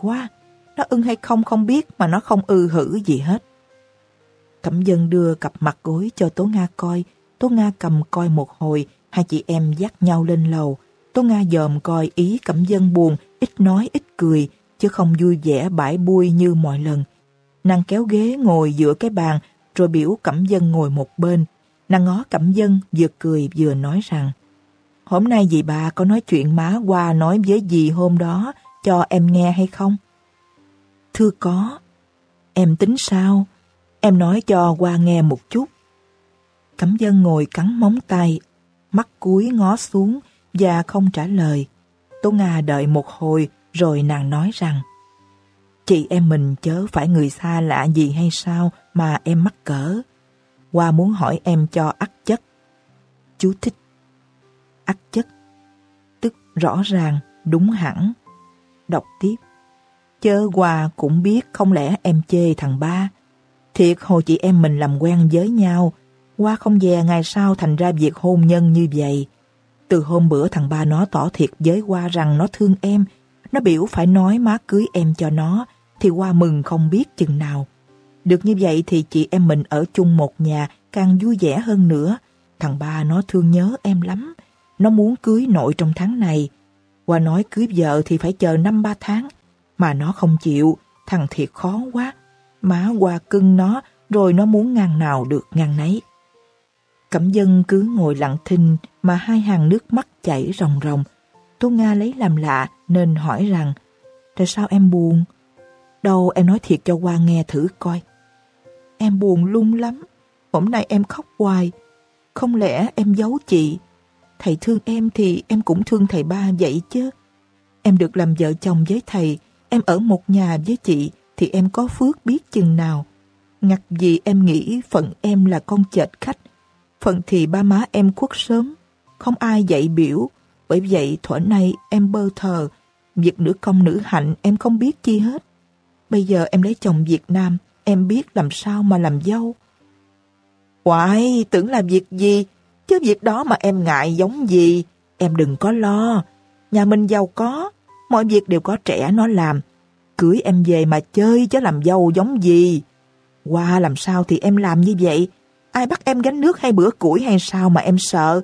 quá. Nó ưng hay không không biết mà nó không ư hử gì hết. Cẩm dân đưa cặp mặt gối cho Tố Nga coi. Tố Nga cầm coi một hồi, hai chị em dắt nhau lên lầu. Tố Nga dòm coi ý Cẩm dân buồn, ít nói ít cười, chứ không vui vẻ bãi bui như mọi lần. Nàng kéo ghế ngồi giữa cái bàn, rồi biểu Cẩm dân ngồi một bên. Nàng ngó Cẩm dân vừa cười vừa nói rằng Hôm nay dì bà có nói chuyện má qua nói với dì hôm đó cho em nghe hay không? Thưa có. Em tính sao? Em nói cho qua nghe một chút. Cẩm dân ngồi cắn móng tay, mắt cúi ngó xuống và không trả lời. Tố Nga đợi một hồi rồi nàng nói rằng Chị em mình chớ phải người xa lạ gì hay sao mà em mắc cỡ. Qua muốn hỏi em cho ắt chất. Chú thích. Ắt chất. Tức rõ ràng, đúng hẳn. Đọc tiếp. Chớ qua cũng biết không lẽ em chê thằng ba. Thiệt hồi chị em mình làm quen với nhau, qua không dè ngày sau thành ra việc hôn nhân như vậy. Từ hôm bữa thằng ba nó tỏ thiệt với qua rằng nó thương em, nó biểu phải nói má cưới em cho nó, thì qua mừng không biết chừng nào. Được như vậy thì chị em mình ở chung một nhà càng vui vẻ hơn nữa. Thằng ba nó thương nhớ em lắm. Nó muốn cưới nội trong tháng này. Qua nói cưới vợ thì phải chờ năm ba tháng. Mà nó không chịu, thằng thiệt khó quá. Má qua cưng nó, rồi nó muốn ngăn nào được ngăn nấy. Cẩm dân cứ ngồi lặng thinh mà hai hàng nước mắt chảy ròng ròng. Tô Nga lấy làm lạ nên hỏi rằng Tại sao em buồn? Đâu em nói thiệt cho qua nghe thử coi. Em buồn lung lắm. Hôm nay em khóc hoài. Không lẽ em giấu chị? Thầy thương em thì em cũng thương thầy ba vậy chứ. Em được làm vợ chồng với thầy, em ở một nhà với chị thì em có phước biết chừng nào. Ngặt gì em nghĩ phận em là con chệt khách, phận thì ba má em khuất sớm, không ai dạy biểu, bởi vậy thuở nay em bơ thờ, việc nữ công nữ hạnh em không biết chi hết. Bây giờ em lấy chồng Việt Nam, em biết làm sao mà làm dâu. Hoài, tưởng là việc gì, chứ việc đó mà em ngại giống gì, em đừng có lo. Nhà mình giàu có, mọi việc đều có trẻ nó làm. Cưới em về mà chơi chứ làm dâu giống gì. Qua làm sao thì em làm như vậy? Ai bắt em gánh nước hay bữa củi hay sao mà em sợ?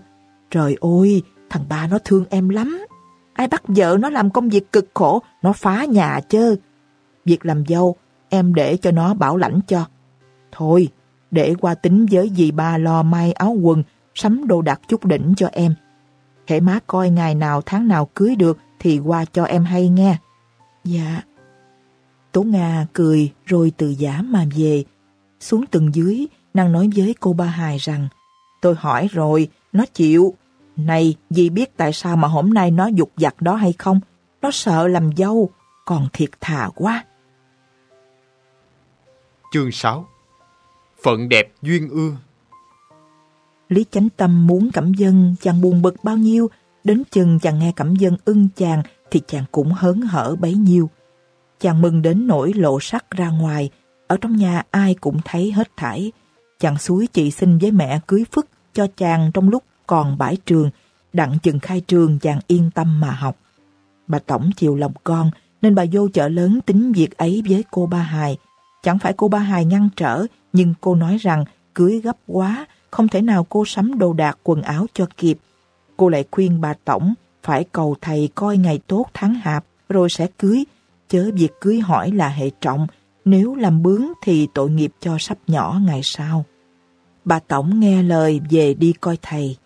Trời ơi, thằng ba nó thương em lắm. Ai bắt vợ nó làm công việc cực khổ, nó phá nhà chứ. Việc làm dâu, em để cho nó bảo lãnh cho. Thôi, để qua tính với dì ba lo may áo quần, sắm đồ đặt chút đỉnh cho em. Hễ má coi ngày nào tháng nào cưới được thì qua cho em hay nghe. Dạ. Tố Nga cười rồi từ giả mà về. Xuống tầng dưới, nàng nói với cô Ba Hài rằng Tôi hỏi rồi, nó chịu. Này, dì biết tại sao mà hôm nay nó dục giặt đó hay không? Nó sợ làm dâu, còn thiệt thà quá. Chương 6 Phận đẹp duyên ưa Lý Chánh Tâm muốn Cẩm Dân chàng buồn bực bao nhiêu, đến chừng chàng nghe Cẩm Dân ưng chàng thì chàng cũng hớn hở bấy nhiêu. Chàng mừng đến nỗi lộ sắc ra ngoài, ở trong nhà ai cũng thấy hết thảy. Chàng suối chị xin với mẹ cưới phức cho chàng trong lúc còn bãi trường, đặng chừng khai trường chàng yên tâm mà học. Bà Tổng chiều lòng con, nên bà vô chợ lớn tính việc ấy với cô Ba Hài. Chẳng phải cô Ba Hài ngăn trở, nhưng cô nói rằng cưới gấp quá, không thể nào cô sắm đồ đạc quần áo cho kịp. Cô lại khuyên bà Tổng phải cầu thầy coi ngày tốt tháng hạp rồi sẽ cưới, chớ việc cưới hỏi là hệ trọng, nếu làm bướng thì tội nghiệp cho sắp nhỏ ngày sau. Bà Tổng nghe lời về đi coi thầy.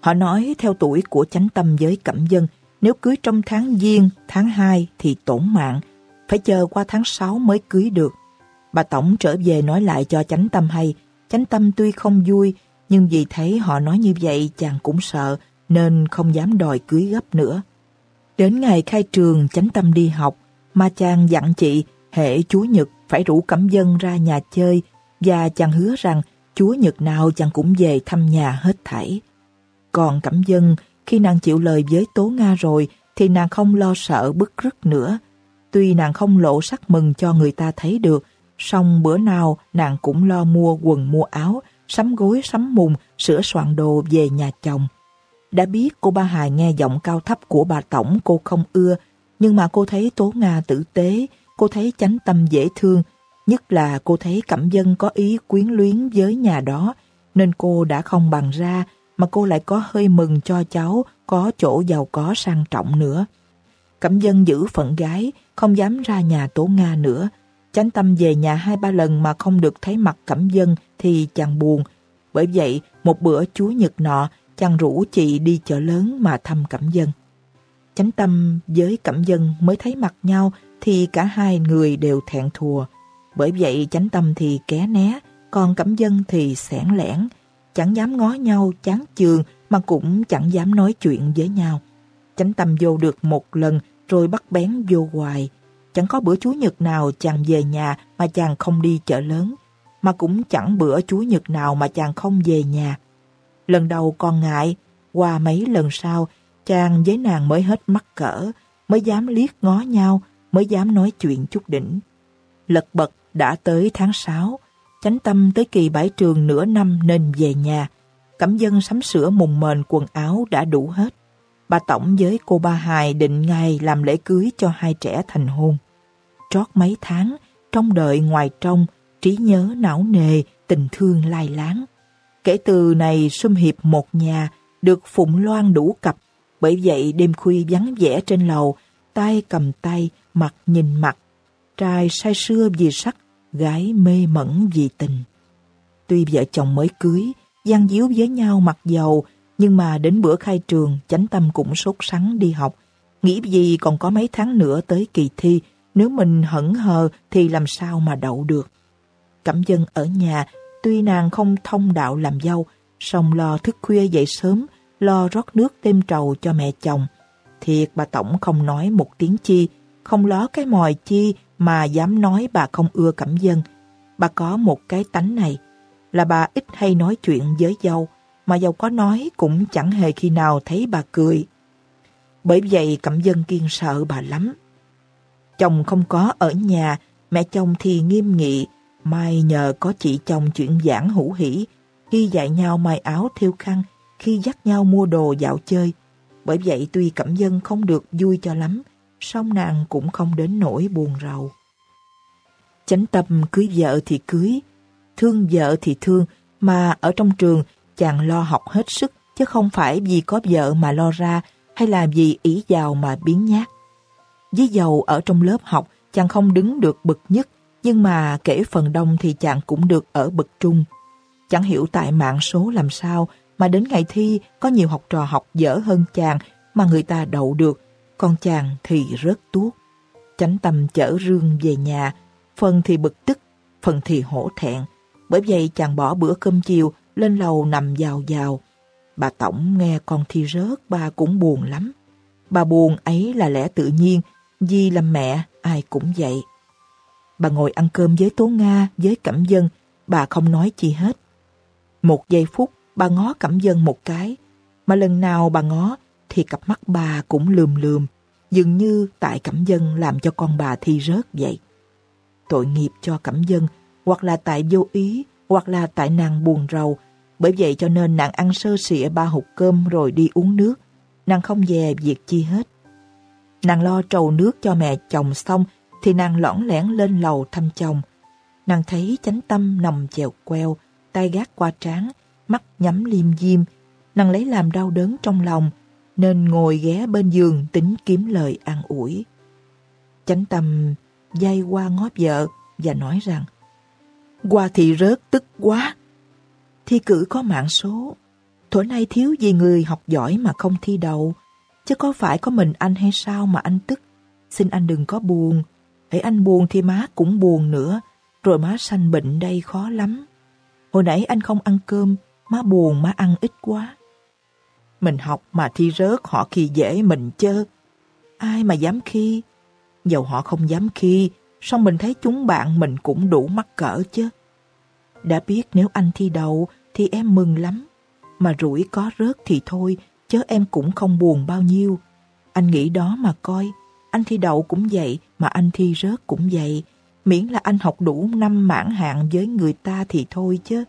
Họ nói theo tuổi của chánh tâm với cẩm dân, nếu cưới trong tháng Giêng, tháng 2 thì tổn mạng, phải chờ qua tháng 6 mới cưới được. Bà Tổng trở về nói lại cho chánh tâm hay, chánh tâm tuy không vui, nhưng vì thấy họ nói như vậy chàng cũng sợ, nên không dám đòi cưới gấp nữa. Đến ngày khai trường chánh tâm đi học, mà chàng dặn chị hệ Chúa Nhật phải rủ Cẩm Dân ra nhà chơi và chàng hứa rằng Chúa Nhật nào chàng cũng về thăm nhà hết thảy. Còn Cẩm Dân, khi nàng chịu lời với Tố Nga rồi thì nàng không lo sợ bức rứt nữa. Tuy nàng không lộ sắc mừng cho người ta thấy được, song bữa nào nàng cũng lo mua quần mua áo, sắm gối sắm mùng, sửa soạn đồ về nhà chồng. Đã biết cô Ba Hài nghe giọng cao thấp của bà Tổng cô không ưa, Nhưng mà cô thấy Tố Nga tử tế, cô thấy chánh tâm dễ thương, nhất là cô thấy Cẩm Dân có ý quyến luyến với nhà đó, nên cô đã không bằng ra, mà cô lại có hơi mừng cho cháu có chỗ giàu có sang trọng nữa. Cẩm Dân giữ phận gái, không dám ra nhà Tố Nga nữa. Chánh tâm về nhà hai ba lần mà không được thấy mặt Cẩm Dân thì chàng buồn. Bởi vậy, một bữa Chúa Nhật nọ, chàng rủ chị đi chợ lớn mà thăm Cẩm Dân. Chánh tâm với Cẩm Dân mới thấy mặt nhau thì cả hai người đều thẹn thùa. Bởi vậy chánh tâm thì ké né, còn Cẩm Dân thì sẻn lẻn, chẳng dám ngó nhau chán chường mà cũng chẳng dám nói chuyện với nhau. Chánh tâm vô được một lần rồi bắt bén vô hoài. Chẳng có bữa Chúa Nhật nào chàng về nhà mà chàng không đi chợ lớn, mà cũng chẳng bữa Chúa Nhật nào mà chàng không về nhà. Lần đầu còn ngại, qua mấy lần sau, chàng với nàng mới hết mắc cỡ, mới dám liếc ngó nhau, mới dám nói chuyện chút đỉnh. Lật bật đã tới tháng 6, chánh tâm tới kỳ bãi trường nửa năm nên về nhà. Cẩm dân sắm sửa mùng mền quần áo đã đủ hết. Bà Tổng với cô ba Hài định ngày làm lễ cưới cho hai trẻ thành hôn. Trót mấy tháng, trong đợi ngoài trong, trí nhớ não nề, tình thương lai láng. Kể từ này xâm hiệp một nhà, được phụng loan đủ cặp. Bởi vậy đêm khuya vắng vẻ trên lầu, tay cầm tay, mặt nhìn mặt. Trai say sưa vì sắc, gái mê mẩn vì tình. Tuy vợ chồng mới cưới, gian díu với nhau mặc dầu, nhưng mà đến bữa khai trường, chánh tâm cũng sốt sắng đi học. Nghĩ gì còn có mấy tháng nữa tới kỳ thi, nếu mình hững hờ thì làm sao mà đậu được. Cẩm dân ở nhà, tuy nàng không thông đạo làm dâu, song lo thức khuya dậy sớm, lo rót nước thêm trầu cho mẹ chồng. Thiệt bà Tổng không nói một tiếng chi, không ló cái mòi chi mà dám nói bà không ưa Cẩm dân. Bà có một cái tánh này, là bà ít hay nói chuyện với dâu, mà giàu có nói cũng chẳng hề khi nào thấy bà cười. Bởi vậy Cẩm dân kiên sợ bà lắm. Chồng không có ở nhà, mẹ chồng thì nghiêm nghị, mai nhờ có chị chồng chuyện giảng hữu hỷ, khi dạy nhau may áo thiêu khăn, khi dắt nhau mua đồ dạo chơi. Bởi vậy tuy Cẩm Dân không được vui cho lắm, song nàng cũng không đến nỗi buồn rầu. Chánh tâm cưới vợ thì cưới, thương vợ thì thương, mà ở trong trường chàng lo học hết sức, chứ không phải vì có vợ mà lo ra, hay là vì ý giàu mà biến nhát. Với giàu ở trong lớp học, chàng không đứng được bậc nhất, nhưng mà kể phần đông thì chàng cũng được ở bậc trung. Chẳng hiểu tại mạng số làm sao mà đến ngày thi có nhiều học trò học dở hơn chàng mà người ta đậu được, còn chàng thì rớt tuốt. Chánh tâm chở rương về nhà, phần thì bực tức, phần thì hổ thẹn. Bởi vậy chàng bỏ bữa cơm chiều lên lầu nằm vào vào. Bà Tổng nghe con thi rớt bà cũng buồn lắm. Bà buồn ấy là lẽ tự nhiên, vì làm mẹ ai cũng vậy. Bà ngồi ăn cơm với Tố Nga, với Cẩm Dân, bà không nói chi hết. Một giây phút, bà ngó Cẩm Dân một cái, mà lần nào bà ngó thì cặp mắt bà cũng lườm lườm, dường như tại Cẩm Dân làm cho con bà thi rớt vậy. Tội nghiệp cho Cẩm Dân, hoặc là tại vô ý, hoặc là tại nàng buồn rầu, bởi vậy cho nên nàng ăn sơ sỉa ba hộp cơm rồi đi uống nước, nàng không dè việc chi hết. Nàng lo trầu nước cho mẹ chồng xong thì nàng lõng lẻn lên lầu thăm chồng. Nàng thấy chánh tâm nằm chèo queo, tay gác qua trán, mắt nhắm liêm diêm. Nàng lấy làm đau đớn trong lòng, nên ngồi ghé bên giường tính kiếm lời an ủi. Chánh tâm dây qua ngó vợ và nói rằng Qua thì rớt tức quá. Thi cử có mạng số. Thổ nay thiếu gì người học giỏi mà không thi đậu. Chứ có phải có mình anh hay sao mà anh tức. Xin anh đừng có buồn. Hãy anh buồn thì má cũng buồn nữa. Rồi má sanh bệnh đây khó lắm. Hồi nãy anh không ăn cơm, má buồn má ăn ít quá. Mình học mà thi rớt họ khi dễ mình chơ. Ai mà dám khi? Dầu họ không dám khi, song mình thấy chúng bạn mình cũng đủ mắc cỡ chứ. Đã biết nếu anh thi đậu thì em mừng lắm. Mà rủi có rớt thì thôi, chớ em cũng không buồn bao nhiêu. Anh nghĩ đó mà coi, anh thi đậu cũng vậy, mà anh thi rớt cũng vậy. Miễn là anh học đủ năm mãn hạn với người ta thì thôi chứ.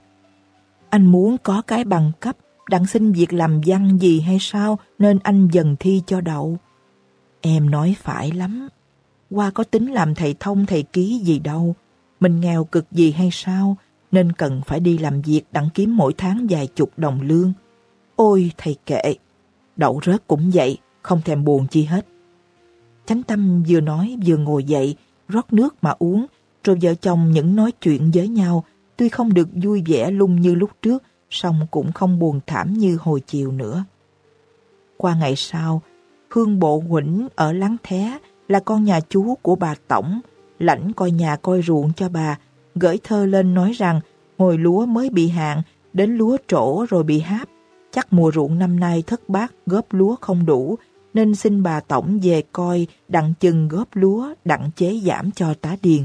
Anh muốn có cái bằng cấp, đặng xin việc làm văn gì hay sao nên anh dần thi cho đậu. Em nói phải lắm. Qua có tính làm thầy thông thầy ký gì đâu. Mình nghèo cực gì hay sao, nên cần phải đi làm việc đặng kiếm mỗi tháng vài chục đồng lương. Ôi thầy kệ, đậu rớt cũng vậy, không thèm buồn chi hết. Chánh Tâm vừa nói vừa ngồi dậy, rót nước mà uống, rồi vợ chồng những nói chuyện với nhau, tuy không được vui vẻ lung như lúc trước, song cũng không buồn thảm như hồi chiều nữa. Qua ngày sau, Hương Bộ Quỳnh ở Láng Thé là con nhà chú của bà Tổng, lãnh coi nhà coi ruộng cho bà, gửi thơ lên nói rằng hồi lúa mới bị hạn, đến lúa trổ rồi bị háp. Chắc mùa ruộng năm nay thất bát góp lúa không đủ, nên xin bà Tổng về coi đặng chừng góp lúa đặng chế giảm cho tá điền.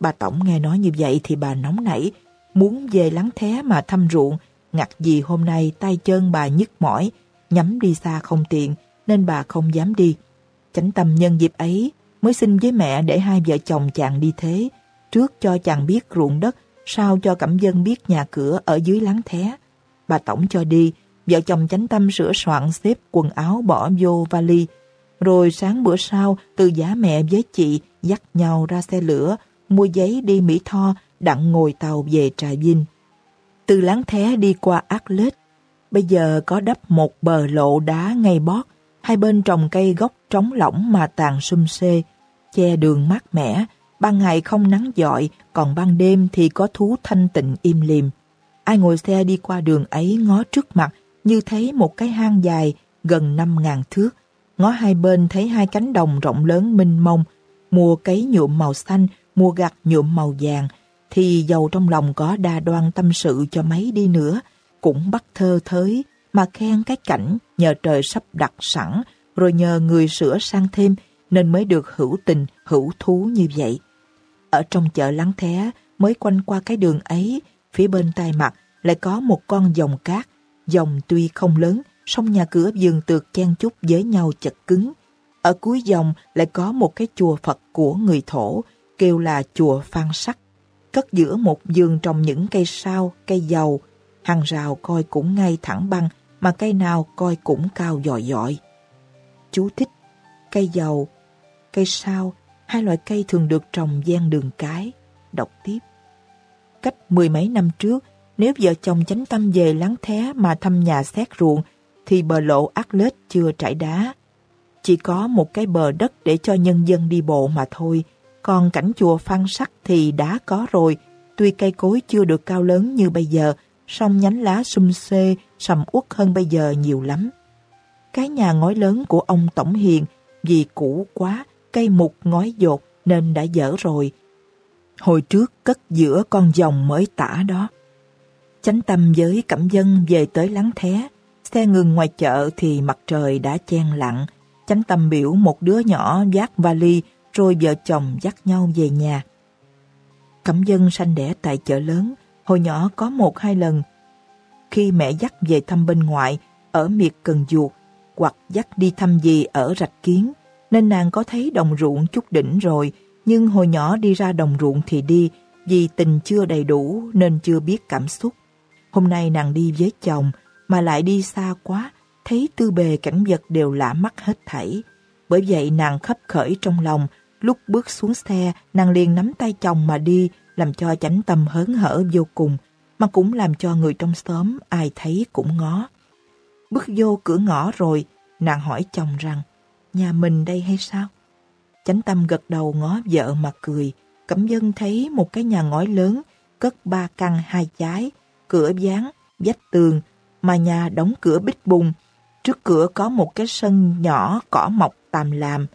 Bà Tổng nghe nói như vậy thì bà nóng nảy, muốn về lắng thé mà thăm ruộng, ngặt gì hôm nay tay chân bà nhức mỏi, nhắm đi xa không tiện, nên bà không dám đi. Chánh tâm nhân dịp ấy mới xin với mẹ để hai vợ chồng chàng đi thế, trước cho chàng biết ruộng đất, sau cho cẩm dân biết nhà cửa ở dưới láng thé. Bà Tổng cho đi, vợ chồng chánh tâm sửa soạn xếp quần áo bỏ vô vali, rồi sáng bữa sau, từ giá mẹ với chị dắt nhau ra xe lửa, mua giấy đi Mỹ Tho, đặng ngồi tàu về Trà Vinh. Từ láng thé đi qua Ác Lết, bây giờ có đắp một bờ lộ đá ngay bót, hai bên trồng cây gốc trống lỏng mà tàn sum xê, che đường mát mẻ, ban ngày không nắng dọi, còn ban đêm thì có thú thanh tịnh im lìm. Ai ngồi xe đi qua đường ấy ngó trước mặt như thấy một cái hang dài gần năm ngàn thước, ngó hai bên thấy hai cánh đồng rộng lớn mênh mông, mùa cấy nhuộm màu xanh, mùa gặt nhuộm màu vàng, thì giàu trong lòng có đa đoan tâm sự cho mấy đi nữa, cũng bắt thơ thới, mà khen cái cảnh nhờ trời sắp đặt sẵn, rồi nhờ người sửa sang thêm, nên mới được hữu tình, hữu thú như vậy. Ở trong chợ Lắng Thé, mới quanh qua cái đường ấy, phía bên tay mặt lại có một con dòng cát. Dòng tuy không lớn, song nhà cửa vườn tược chen chúc với nhau chật cứng. Ở cuối dòng lại có một cái chùa Phật của người thổ, kêu là chùa Phan Sắc. Cất giữa một vườn trồng những cây sao, cây dầu, hàng rào coi cũng ngay thẳng băng, mà cây nào coi cũng cao dọi dọi. Chú thích cây dầu, cây sao, hai loại cây thường được trồng gian đường cái. Đọc tiếp. Cách mười mấy năm trước, nếu vợ chồng chánh tâm về láng thé mà thăm nhà xét ruộng, thì bờ lộ ác lết chưa trải đá. Chỉ có một cái bờ đất để cho nhân dân đi bộ mà thôi, còn cảnh chùa phan sắc thì đã có rồi, tuy cây cối chưa được cao lớn như bây giờ, song nhánh lá sum xê, sầm uất hơn bây giờ nhiều lắm. Cái nhà ngói lớn của ông Tổng Hiền vì cũ quá, cây mục ngói dột nên đã dở rồi. Hồi trước cất giữa con dòng mới tả đó. Chánh tâm với cẩm dân về tới lắng thé, xe ngừng ngoài chợ thì mặt trời đã chen lặng. Chánh tâm biểu một đứa nhỏ vác vali rồi vợ chồng dắt nhau về nhà. Cẩm dân sanh đẻ tại chợ lớn, hồi nhỏ có một hai lần. Khi mẹ dắt về thăm bên ngoại, ở miệt Cần Duột, hoặc dắt đi thăm gì ở Rạch Kiến, nên nàng có thấy đồng ruộng chút đỉnh rồi, nhưng hồi nhỏ đi ra đồng ruộng thì đi, vì tình chưa đầy đủ nên chưa biết cảm xúc. Hôm nay nàng đi với chồng, mà lại đi xa quá, thấy tư bề cảnh vật đều lạ mắt hết thảy. Bởi vậy nàng khấp khởi trong lòng, lúc bước xuống xe, nàng liền nắm tay chồng mà đi, làm cho chánh tâm hớn hở vô cùng, mà cũng làm cho người trong xóm ai thấy cũng ngó. Bước vô cửa ngõ rồi, nàng hỏi chồng rằng, nhà mình đây hay sao? Chánh tâm gật đầu ngó vợ mà cười, cẩm dân thấy một cái nhà ngói lớn, cất ba căn hai trái cửa dán, vách tường, mà nhà đóng cửa bích bùng. Trước cửa có một cái sân nhỏ cỏ mọc tàm làm.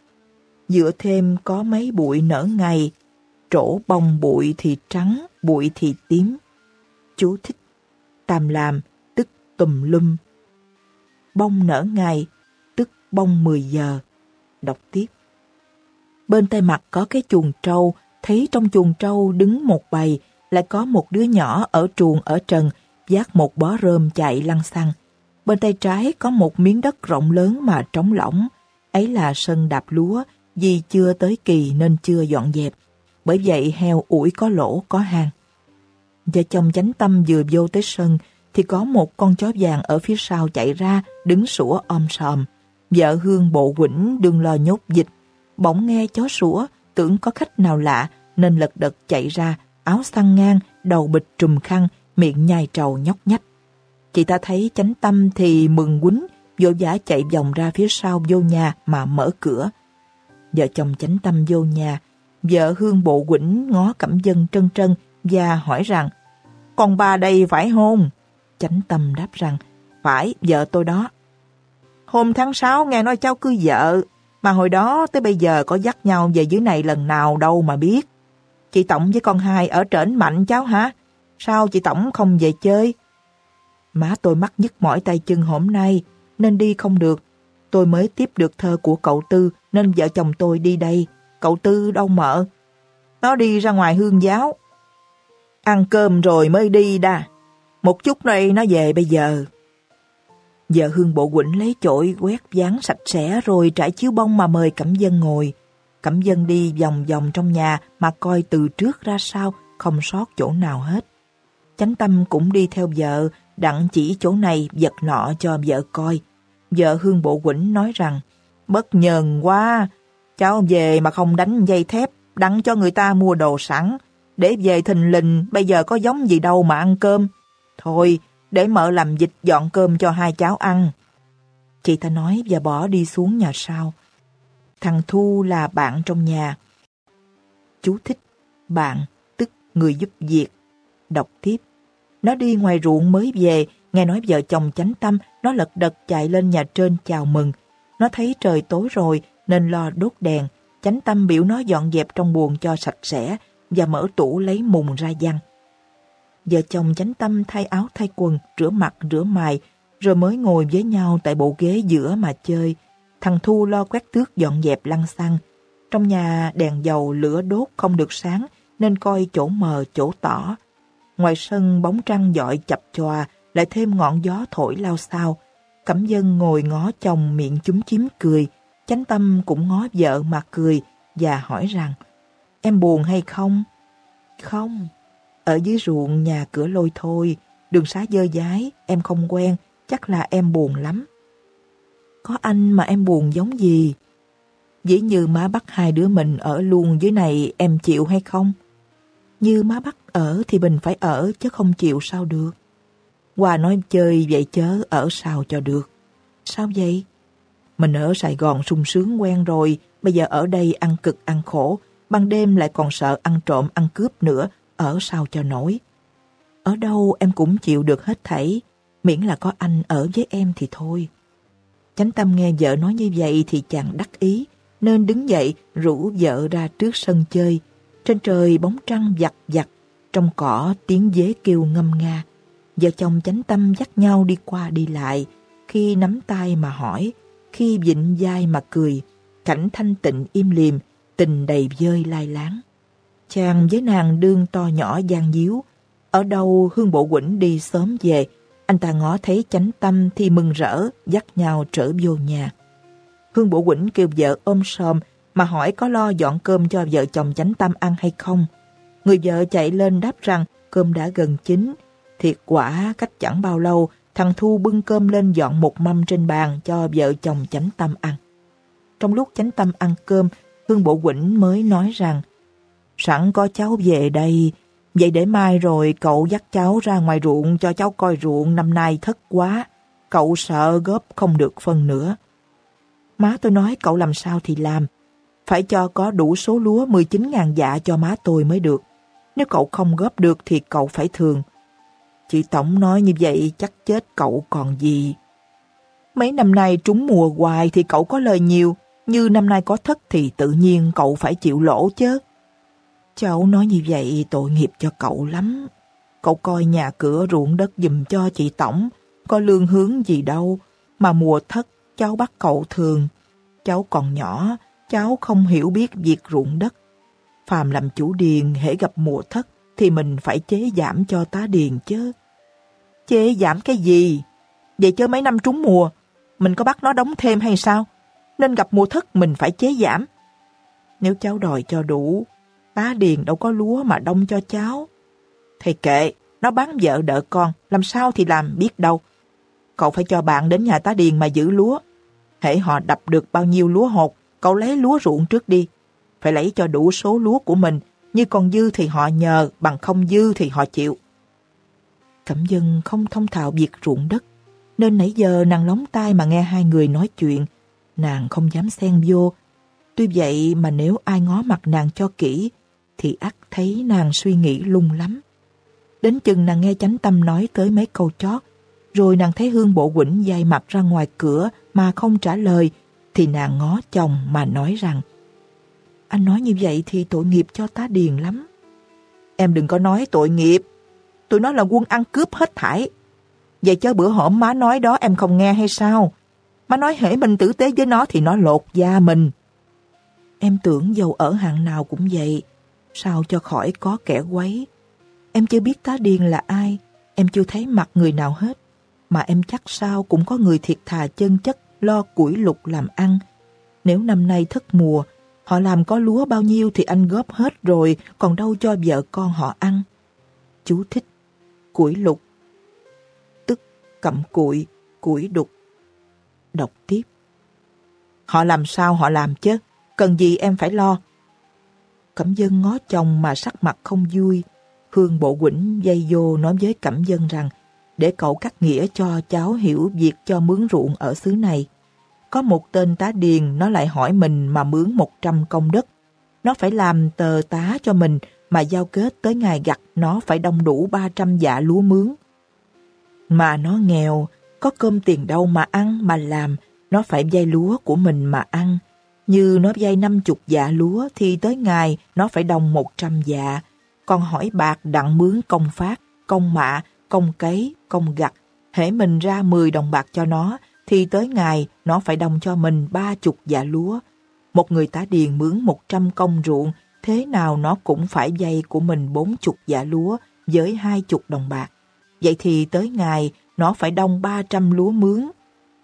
Dựa thêm có mấy bụi nở ngày, trổ bông bụi thì trắng, bụi thì tím. Chú thích tàm làm, tức tùm lum. Bông nở ngày, tức bông 10 giờ. Đọc tiếp. Bên tay mặt có cái chuồng trâu, thấy trong chuồng trâu đứng một bầy, lại có một đứa nhỏ ở chuồng ở trần, giác một bó rơm chạy lăn xăng. Bên tay trái có một miếng đất rộng lớn mà trống lỏng. Ấy là sân đạp lúa, vì chưa tới kỳ nên chưa dọn dẹp. Bởi vậy heo ủi có lỗ có hang. Và chồng chánh tâm vừa vô tới sân thì có một con chó vàng ở phía sau chạy ra đứng sủa om sòm. Vợ Hương bộ quỉnh đương lo nhốt dịch. Bỗng nghe chó sủa, tưởng có khách nào lạ, nên lật đật chạy ra, áo xăng ngang, đầu bịch trùm khăn, miệng nhai trầu nhóc nhách. Chị ta thấy chánh tâm thì mừng quýnh, vô vã chạy vòng ra phía sau vô nhà mà mở cửa. Vợ chồng chánh tâm vô nhà, vợ hương bộ quỉnh ngó cẩm dân trân trân và hỏi rằng Con ba đây phải hôn? Chánh tâm đáp rằng Phải, vợ tôi đó. Hôm tháng 6 nghe nói cháu cưới vợ, mà hồi đó tới bây giờ có dắt nhau về dưới này lần nào đâu mà biết. Chị Tổng với con hai ở trển mạnh cháu hả? Sao chị Tổng không về chơi? Má tôi mắc nhức mỏi tay chân hôm nay, nên đi không được. Tôi mới tiếp được thơ của cậu Tư, nên vợ chồng tôi đi đây. Cậu Tư đâu mợ? Nó đi ra ngoài hương giáo. Ăn cơm rồi mới đi đa. Một chút đây nó về bây giờ. Giờ Hương Bộ Quỳnh lấy chổi quét dán sạch sẽ rồi trải chiếu bông mà mời Cẩm Dân ngồi. Cẩm Dân đi vòng vòng trong nhà mà coi từ trước ra sau, không sót chỗ nào hết. Chánh Tâm cũng đi theo vợ, đặng chỉ chỗ này vật nọ cho vợ coi. Vợ Hương Bộ Quỳnh nói rằng, bất nhờn quá, cháu về mà không đánh dây thép, đặng cho người ta mua đồ sẵn, để về thình lình bây giờ có giống gì đâu mà ăn cơm. Thôi, để mợ làm dịch dọn cơm cho hai cháu ăn. Chị ta nói và bỏ đi xuống nhà sau. Thằng Thu là bạn trong nhà. Chú thích, bạn, tức người giúp việc. Đọc tiếp. Nó đi ngoài ruộng mới về, nghe nói vợ chồng chánh tâm, nó lật đật chạy lên nhà trên chào mừng. Nó thấy trời tối rồi nên lo đốt đèn. Chánh tâm biểu nó dọn dẹp trong buồng cho sạch sẽ và mở tủ lấy mùng ra giăng. Vợ chồng chánh tâm thay áo thay quần, rửa mặt, rửa mài, rồi mới ngồi với nhau tại bộ ghế giữa mà chơi. Thằng Thu lo quét tước dọn dẹp lăng xăng. Trong nhà đèn dầu lửa đốt không được sáng, nên coi chỗ mờ chỗ tỏ. Ngoài sân bóng trăng dọi chập chòa, lại thêm ngọn gió thổi lao sao. Cẩm dân ngồi ngó chồng miệng chúm chím cười, chánh tâm cũng ngó vợ mà cười và hỏi rằng Em buồn hay không? Không. Ở dưới ruộng nhà cửa lôi thôi, đường xá dơ dái, em không quen, chắc là em buồn lắm. Có anh mà em buồn giống gì? Dĩ như má bắt hai đứa mình ở luôn dưới này em chịu hay không? Như má bắt ở thì mình phải ở chứ không chịu sao được. Hòa nói chơi vậy chớ ở sao cho được. Sao vậy? Mình ở Sài Gòn sung sướng quen rồi, bây giờ ở đây ăn cực ăn khổ, ban đêm lại còn sợ ăn trộm ăn cướp nữa, ở sao cho nổi. Ở đâu em cũng chịu được hết thảy, miễn là có anh ở với em thì thôi. Chánh tâm nghe vợ nói như vậy thì chàng đắc ý, nên đứng dậy rủ vợ ra trước sân chơi. Trên trời bóng trăng giặt giặt, trong cỏ tiếng dế kêu ngâm nga. Vợ chồng chánh tâm dắt nhau đi qua đi lại, khi nắm tay mà hỏi, khi vịnh vai mà cười, cảnh thanh tịnh im liềm, tình đầy vơi lai láng. Chàng với nàng đương to nhỏ gian díu. Ở đâu Hương Bộ Quỳnh đi sớm về, anh ta ngó thấy chánh tâm thì mừng rỡ, dắt nhau trở vô nhà. Hương Bộ Quỳnh kêu vợ ôm sòm mà hỏi có lo dọn cơm cho vợ chồng chánh tâm ăn hay không. Người vợ chạy lên đáp rằng cơm đã gần chín. Thiệt quả cách chẳng bao lâu, thằng Thu bưng cơm lên dọn một mâm trên bàn cho vợ chồng chánh tâm ăn. Trong lúc chánh tâm ăn cơm, Hương Bộ Quỳnh mới nói rằng Sẵn có cháu về đây, vậy để mai rồi cậu dắt cháu ra ngoài ruộng cho cháu coi ruộng năm nay thất quá. Cậu sợ góp không được phân nữa. Má tôi nói cậu làm sao thì làm. Phải cho có đủ số lúa 19.000 dạ cho má tôi mới được. Nếu cậu không góp được thì cậu phải thường. Chị Tổng nói như vậy chắc chết cậu còn gì. Mấy năm nay trúng mùa hoài thì cậu có lời nhiều. Như năm nay có thất thì tự nhiên cậu phải chịu lỗ chứ. Cháu nói như vậy tội nghiệp cho cậu lắm. Cậu coi nhà cửa ruộng đất dùm cho chị Tổng, có lương hướng gì đâu, mà mùa thất cháu bắt cậu thường. Cháu còn nhỏ, cháu không hiểu biết việc ruộng đất. Phàm làm chủ điền hễ gặp mùa thất thì mình phải chế giảm cho tá điền chứ. Chế giảm cái gì? Vậy chứ mấy năm trúng mùa, mình có bắt nó đóng thêm hay sao? Nên gặp mùa thất mình phải chế giảm. Nếu cháu đòi cho đủ, tá điền đâu có lúa mà đông cho cháu. Thầy kệ, nó bán vợ đỡ con, làm sao thì làm biết đâu. Cậu phải cho bạn đến nhà tá điền mà giữ lúa. Hễ họ đập được bao nhiêu lúa hột, cậu lấy lúa ruộng trước đi. Phải lấy cho đủ số lúa của mình, như còn dư thì họ nhờ, bằng không dư thì họ chịu. Cẩm dân không thông thạo việc ruộng đất, nên nãy giờ nàng lóng tai mà nghe hai người nói chuyện. Nàng không dám xen vô. Tuy vậy mà nếu ai ngó mặt nàng cho kỹ, thì ắt thấy nàng suy nghĩ lung lắm. Đến chừng nàng nghe chánh tâm nói tới mấy câu chót, rồi nàng thấy Hương Bộ Quỳnh dài mặt ra ngoài cửa mà không trả lời, thì nàng ngó chồng mà nói rằng Anh nói như vậy thì tội nghiệp cho tá điền lắm. Em đừng có nói tội nghiệp, tụi nó là quân ăn cướp hết thải. Vậy cho bữa hổm má nói đó em không nghe hay sao? Má nói hễ mình tử tế với nó thì nó lột da mình. Em tưởng dầu ở hạng nào cũng vậy, sao cho khỏi có kẻ quấy. Em chưa biết tá điền là ai, em chưa thấy mặt người nào hết mà em chắc sao cũng có người thiệt thà chân chất lo củi lục làm ăn. Nếu năm nay thất mùa, họ làm có lúa bao nhiêu thì anh góp hết rồi, còn đâu cho vợ con họ ăn. Chú thích, củi lục, tức cặm cụi, củi đục. Đọc tiếp. Họ làm sao họ làm chứ, cần gì em phải lo. Cẩm dân ngó chồng mà sắc mặt không vui. Hương Bộ Quỳnh dây vô nói với Cẩm dân rằng để cậu cắt nghĩa cho cháu hiểu việc cho mướn ruộng ở xứ này. Có một tên tá điền nó lại hỏi mình mà mướn 100 công đất. Nó phải làm tờ tá cho mình mà giao kết tới ngày gặt nó phải đông đủ 300 dạ lúa mướn. Mà nó nghèo, có cơm tiền đâu mà ăn mà làm, nó phải dây lúa của mình mà ăn. Như nó vay 50 dạ lúa thì tới ngày nó phải đồng 100 dạ. Còn hỏi bạc đặng mướn công phát, công mạ công cấy, công gặt, hễ mình ra 10 đồng bạc cho nó, thì tới ngày nó phải đồng cho mình ba chục dạ lúa. Một người tá điền mướn 100 công ruộng, thế nào nó cũng phải dây của mình bốn chục dạ lúa với hai chục đồng bạc. Vậy thì tới ngày nó phải đông 300 lúa mướn,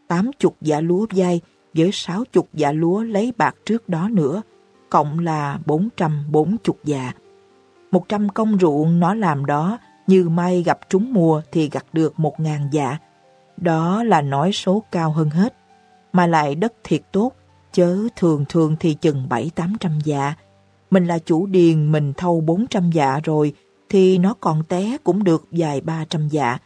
tám chục dạ lúa dây với sáu chục dạ lúa lấy bạc trước đó nữa, cộng là 440 dạ. 100 công ruộng nó làm đó như may gặp trúng mùa thì gặt được một ngàn dạ. Đó là nói số cao hơn hết. Mà lại đất thiệt tốt, chớ thường thường thì chừng bảy tám trăm dạ. Mình là chủ điền, mình thâu bốn trăm dạ rồi, thì nó còn té cũng được vài ba trăm dạ.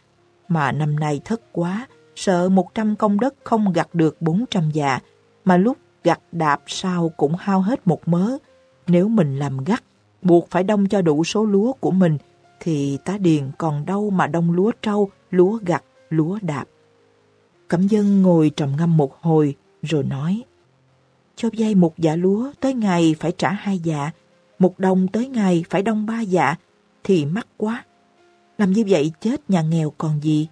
Mà năm nay thất quá, sợ một trăm công đất không gặt được bốn trăm dạ, mà lúc gặt đạp sao cũng hao hết một mớ. Nếu mình làm gắt, buộc phải đông cho đủ số lúa của mình, thì tá điền còn đâu mà đông lúa trâu, lúa gặt, lúa đạp. Cẩm dân ngồi trầm ngâm một hồi, rồi nói, cho dây một dạ lúa tới ngày phải trả hai dạ, một đồng tới ngày phải đông ba dạ, thì mắc quá. Làm như vậy chết nhà nghèo còn gì?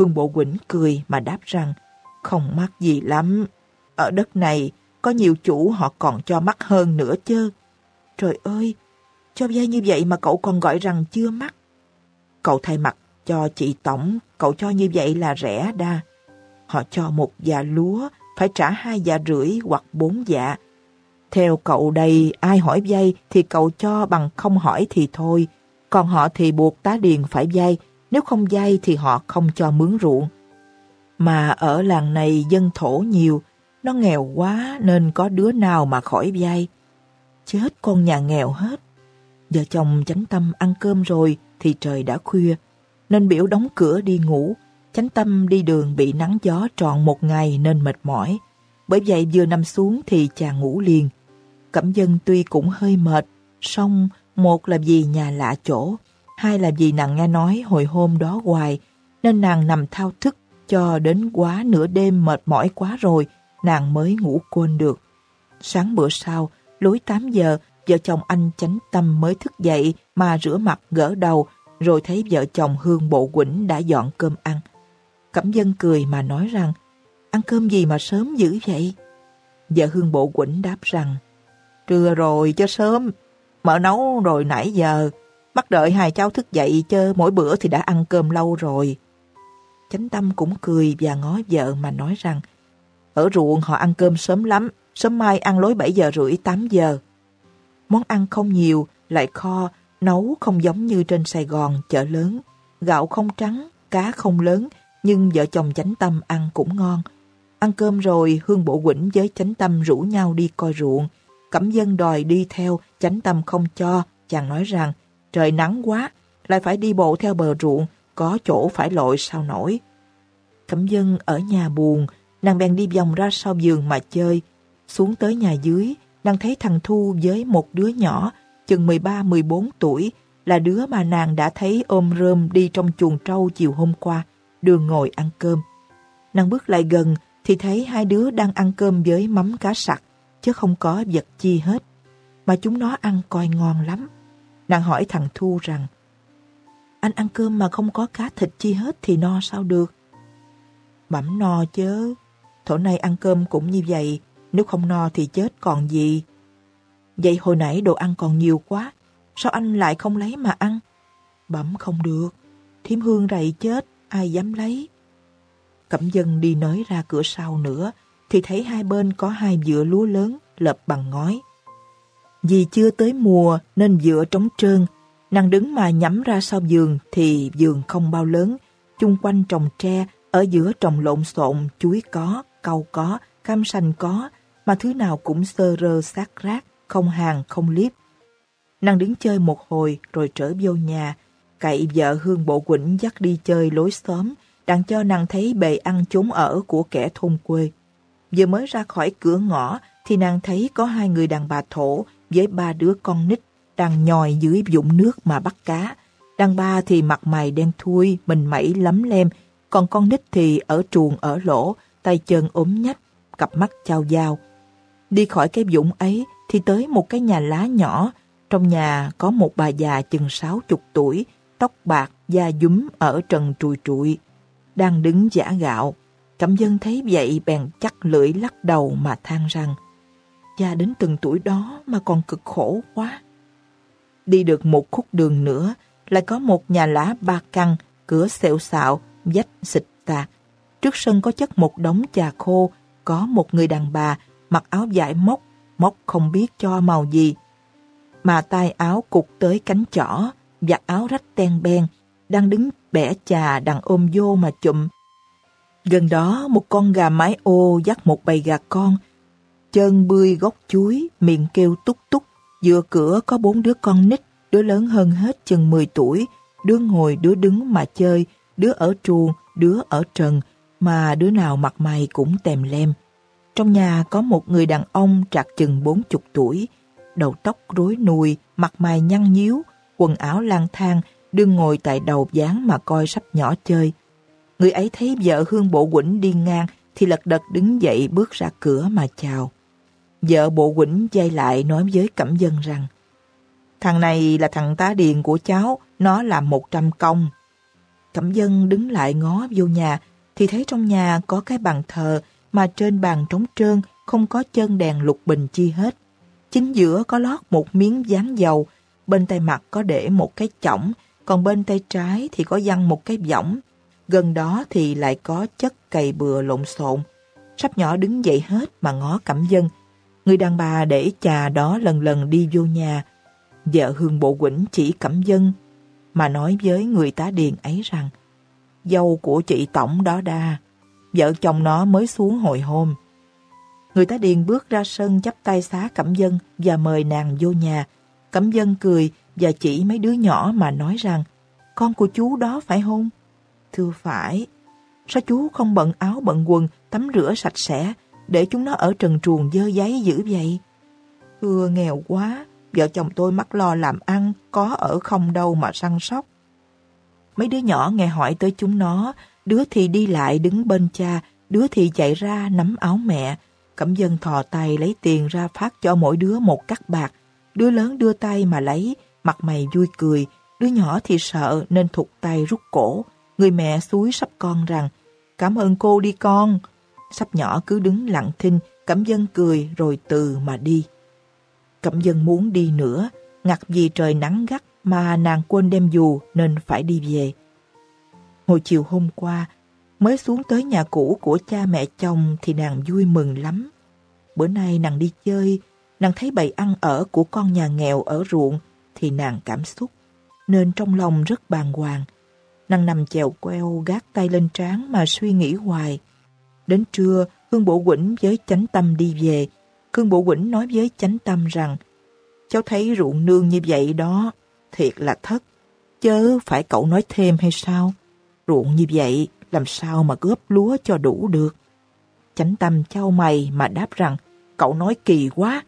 Hương Bộ Quỳnh cười mà đáp rằng, không mắc gì lắm. Ở đất này, có nhiều chủ họ còn cho mắc hơn nữa chứ. Trời ơi, cho vay như vậy mà cậu còn gọi rằng chưa mắc. Cậu thay mặt cho chị Tổng, cậu cho như vậy là rẻ đa. Họ cho một dạ lúa, phải trả hai dạ rưỡi hoặc bốn dạ. Theo cậu đây, ai hỏi vay thì cậu cho bằng không hỏi thì thôi. Còn họ thì buộc tá điền phải vay, nếu không vay thì họ không cho mướn ruộng. Mà ở làng này dân thổ nhiều, nó nghèo quá nên có đứa nào mà khỏi vay. Chết con nhà nghèo hết. Vợ chồng chánh tâm ăn cơm rồi thì trời đã khuya, nên biểu đóng cửa đi ngủ. Chánh tâm đi đường bị nắng gió trọn một ngày nên mệt mỏi. Bởi vậy vừa nằm xuống thì chàng ngủ liền. Cẩm dân tuy cũng hơi mệt, song một là vì nhà lạ chỗ, hay là vì nàng nghe nói hồi hôm đó hoài, nên nàng nằm thao thức cho đến quá nửa đêm mệt mỏi quá rồi, nàng mới ngủ quên được. Sáng bữa sau, lối 8 giờ, vợ chồng anh chánh tâm mới thức dậy mà rửa mặt gỡ đầu, rồi thấy vợ chồng Hương Bộ Quỳnh đã dọn cơm ăn. Cẩm dân cười mà nói rằng, ăn cơm gì mà sớm dữ vậy? Vợ Hương Bộ Quỳnh đáp rằng, trưa rồi cho sớm, mở nấu rồi nãy giờ, bắt đợi hai cháu thức dậy chơ mỗi bữa thì đã ăn cơm lâu rồi. Chánh tâm cũng cười và ngó vợ mà nói rằng, ở ruộng họ ăn cơm sớm lắm, sớm mai ăn lối 7 giờ rưỡi 8 giờ. Món ăn không nhiều, lại kho, nấu không giống như trên Sài Gòn, chợ lớn. Gạo không trắng, cá không lớn, nhưng vợ chồng chánh tâm ăn cũng ngon. Ăn cơm rồi, Hương Bộ Quỳnh với Chánh Tâm rủ nhau đi coi ruộng. Cẩm dân đòi đi theo, Chánh Tâm không cho. Chàng nói rằng, trời nắng quá, lại phải đi bộ theo bờ ruộng, có chỗ phải lội sao nổi. Cẩm dân ở nhà buồn, nàng bèn đi vòng ra sau giường mà chơi. Xuống tới nhà dưới, nàng thấy thằng Thu với một đứa nhỏ, chừng 13-14 tuổi, là đứa mà nàng đã thấy ôm rơm đi trong chuồng trâu chiều hôm qua, đường ngồi ăn cơm. Nàng bước lại gần thì thấy hai đứa đang ăn cơm với mắm cá sặc, chứ không có vật chi hết. Mà chúng nó ăn coi ngon lắm. Nàng hỏi thằng Thu rằng, anh ăn cơm mà không có cá thịt chi hết thì no sao được? Bẩm no chứ thổ nay ăn cơm cũng như vậy, nếu không no thì chết còn gì. Vậy hồi nãy đồ ăn còn nhiều quá, sao anh lại không lấy mà ăn? Bẩm không được, thiếm hương rầy chết, ai dám lấy. Cẩm dân đi nới ra cửa sau nữa, thì thấy hai bên có hai dựa lúa lớn lợp bằng ngói. Vì chưa tới mùa nên giữa trống trơn, nàng đứng mà nhắm ra sau giường thì giường không bao lớn, chung quanh trồng tre, ở giữa trồng lộn xộn, chuối có, cau có, cam sành có, mà thứ nào cũng sơ rơ sát rác, không hàng, không liếp. Nàng đứng chơi một hồi rồi trở vô nhà, cậy vợ Hương Bộ Quỳnh dắt đi chơi lối xóm, đặng cho nàng thấy bề ăn chốn ở của kẻ thôn quê. Vừa mới ra khỏi cửa ngõ thì nàng thấy có hai người đàn bà thổ với ba đứa con nít đang nhòi dưới vũng nước mà bắt cá. Đàn ba thì mặt mày đen thui, mình mẩy lấm lem, còn con nít thì ở truồng ở lỗ, tay chân ốm nhách, cặp mắt chao dao. Đi khỏi cái vũng ấy thì tới một cái nhà lá nhỏ, trong nhà có một bà già chừng sáu chục tuổi, tóc bạc, da dúm ở trần trùi trụi, đang đứng giả gạo. Cẩm dân thấy vậy bèn chắc lưỡi lắc đầu mà than rằng cha đến từng tuổi đó mà còn cực khổ quá. Đi được một khúc đường nữa, lại có một nhà lá ba căn, cửa xẹo xạo, dách xịt tạc. Trước sân có chất một đống trà khô, có một người đàn bà mặc áo vải móc, móc không biết cho màu gì. Mà tay áo cục tới cánh chỏ, giặt áo rách ten ben, đang đứng bẻ trà đằng ôm vô mà chụm. Gần đó một con gà mái ô dắt một bầy gà con, chân bươi gốc chuối, miệng kêu túc túc. Giữa cửa có bốn đứa con nít, đứa lớn hơn hết chừng 10 tuổi, đứa ngồi đứa đứng mà chơi, đứa ở truồng, đứa ở trần, mà đứa nào mặt mày cũng tèm lem. Trong nhà có một người đàn ông trạc chừng 40 tuổi, đầu tóc rối nùi, mặt mày nhăn nhíu, quần áo lang thang, đương ngồi tại đầu dáng mà coi sắp nhỏ chơi. Người ấy thấy vợ Hương Bộ Quỳnh đi ngang thì lật đật đứng dậy bước ra cửa mà chào. Vợ Bộ Quỳnh dây lại nói với Cẩm Dân rằng Thằng này là thằng tá điền của cháu, nó làm một trăm công. Cẩm Dân đứng lại ngó vô nhà thì thấy trong nhà có cái bàn thờ mà trên bàn trống trơn không có chân đèn lục bình chi hết. Chính giữa có lót một miếng dán dầu, bên tay mặt có để một cái chỏng, còn bên tay trái thì có văng một cái võng. Gần đó thì lại có chất cày bừa lộn xộn. Sắp nhỏ đứng dậy hết mà ngó cẩm dân. Người đàn bà để trà đó lần lần đi vô nhà. Vợ Hương Bộ Quỳnh chỉ cẩm dân mà nói với người tá điền ấy rằng dâu của chị Tổng đó đa. Vợ chồng nó mới xuống hồi hôm. Người tá điền bước ra sân chắp tay xá cẩm dân và mời nàng vô nhà. Cẩm dân cười và chỉ mấy đứa nhỏ mà nói rằng con của chú đó phải không? Thưa phải. Sao chú không bận áo bận quần, tắm rửa sạch sẽ, để chúng nó ở trần truồng dơ giấy dữ vậy? Thưa nghèo quá, vợ chồng tôi mắc lo làm ăn, có ở không đâu mà săn sóc. Mấy đứa nhỏ nghe hỏi tới chúng nó, đứa thì đi lại đứng bên cha, đứa thì chạy ra nắm áo mẹ. Cẩm dân thò tay lấy tiền ra phát cho mỗi đứa một cắt bạc. Đứa lớn đưa tay mà lấy, mặt mày vui cười, đứa nhỏ thì sợ nên thụt tay rút cổ. Người mẹ suối sắp con rằng, cảm ơn cô đi con. Sắp nhỏ cứ đứng lặng thinh, Cẩm dân cười rồi từ mà đi. Cẩm dân muốn đi nữa, ngặt vì trời nắng gắt mà nàng quên đem dù nên phải đi về. Hồi chiều hôm qua, mới xuống tới nhà cũ của cha mẹ chồng thì nàng vui mừng lắm. Bữa nay nàng đi chơi, nàng thấy bầy ăn ở của con nhà nghèo ở ruộng thì nàng cảm xúc, nên trong lòng rất bàng hoàng. Nàng nằm chèo queo gác tay lên trán mà suy nghĩ hoài. Đến trưa, Khương Bộ Quỳnh với chánh tâm đi về. Khương Bộ Quỳnh nói với chánh tâm rằng cháu thấy ruộng nương như vậy đó, thiệt là thất. Chớ phải cậu nói thêm hay sao? Ruộng như vậy, làm sao mà góp lúa cho đủ được? Chánh tâm trao mày mà đáp rằng, cậu nói kỳ quá.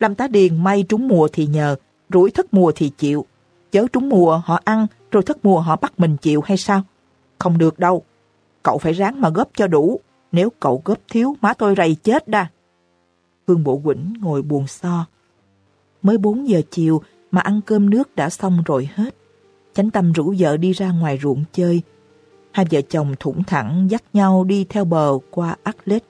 Làm tá điền may trúng mùa thì nhờ, rủi thất mùa thì chịu. Chớ trúng mùa họ ăn, rồi thất mùa họ bắt mình chịu hay sao? Không được đâu. Cậu phải ráng mà góp cho đủ. Nếu cậu góp thiếu, má tôi rầy chết đa. Hương Bộ Quỳnh ngồi buồn so. Mới 4 giờ chiều mà ăn cơm nước đã xong rồi hết. Chánh tâm rủ vợ đi ra ngoài ruộng chơi. Hai vợ chồng thủng thẳng dắt nhau đi theo bờ qua ác lết.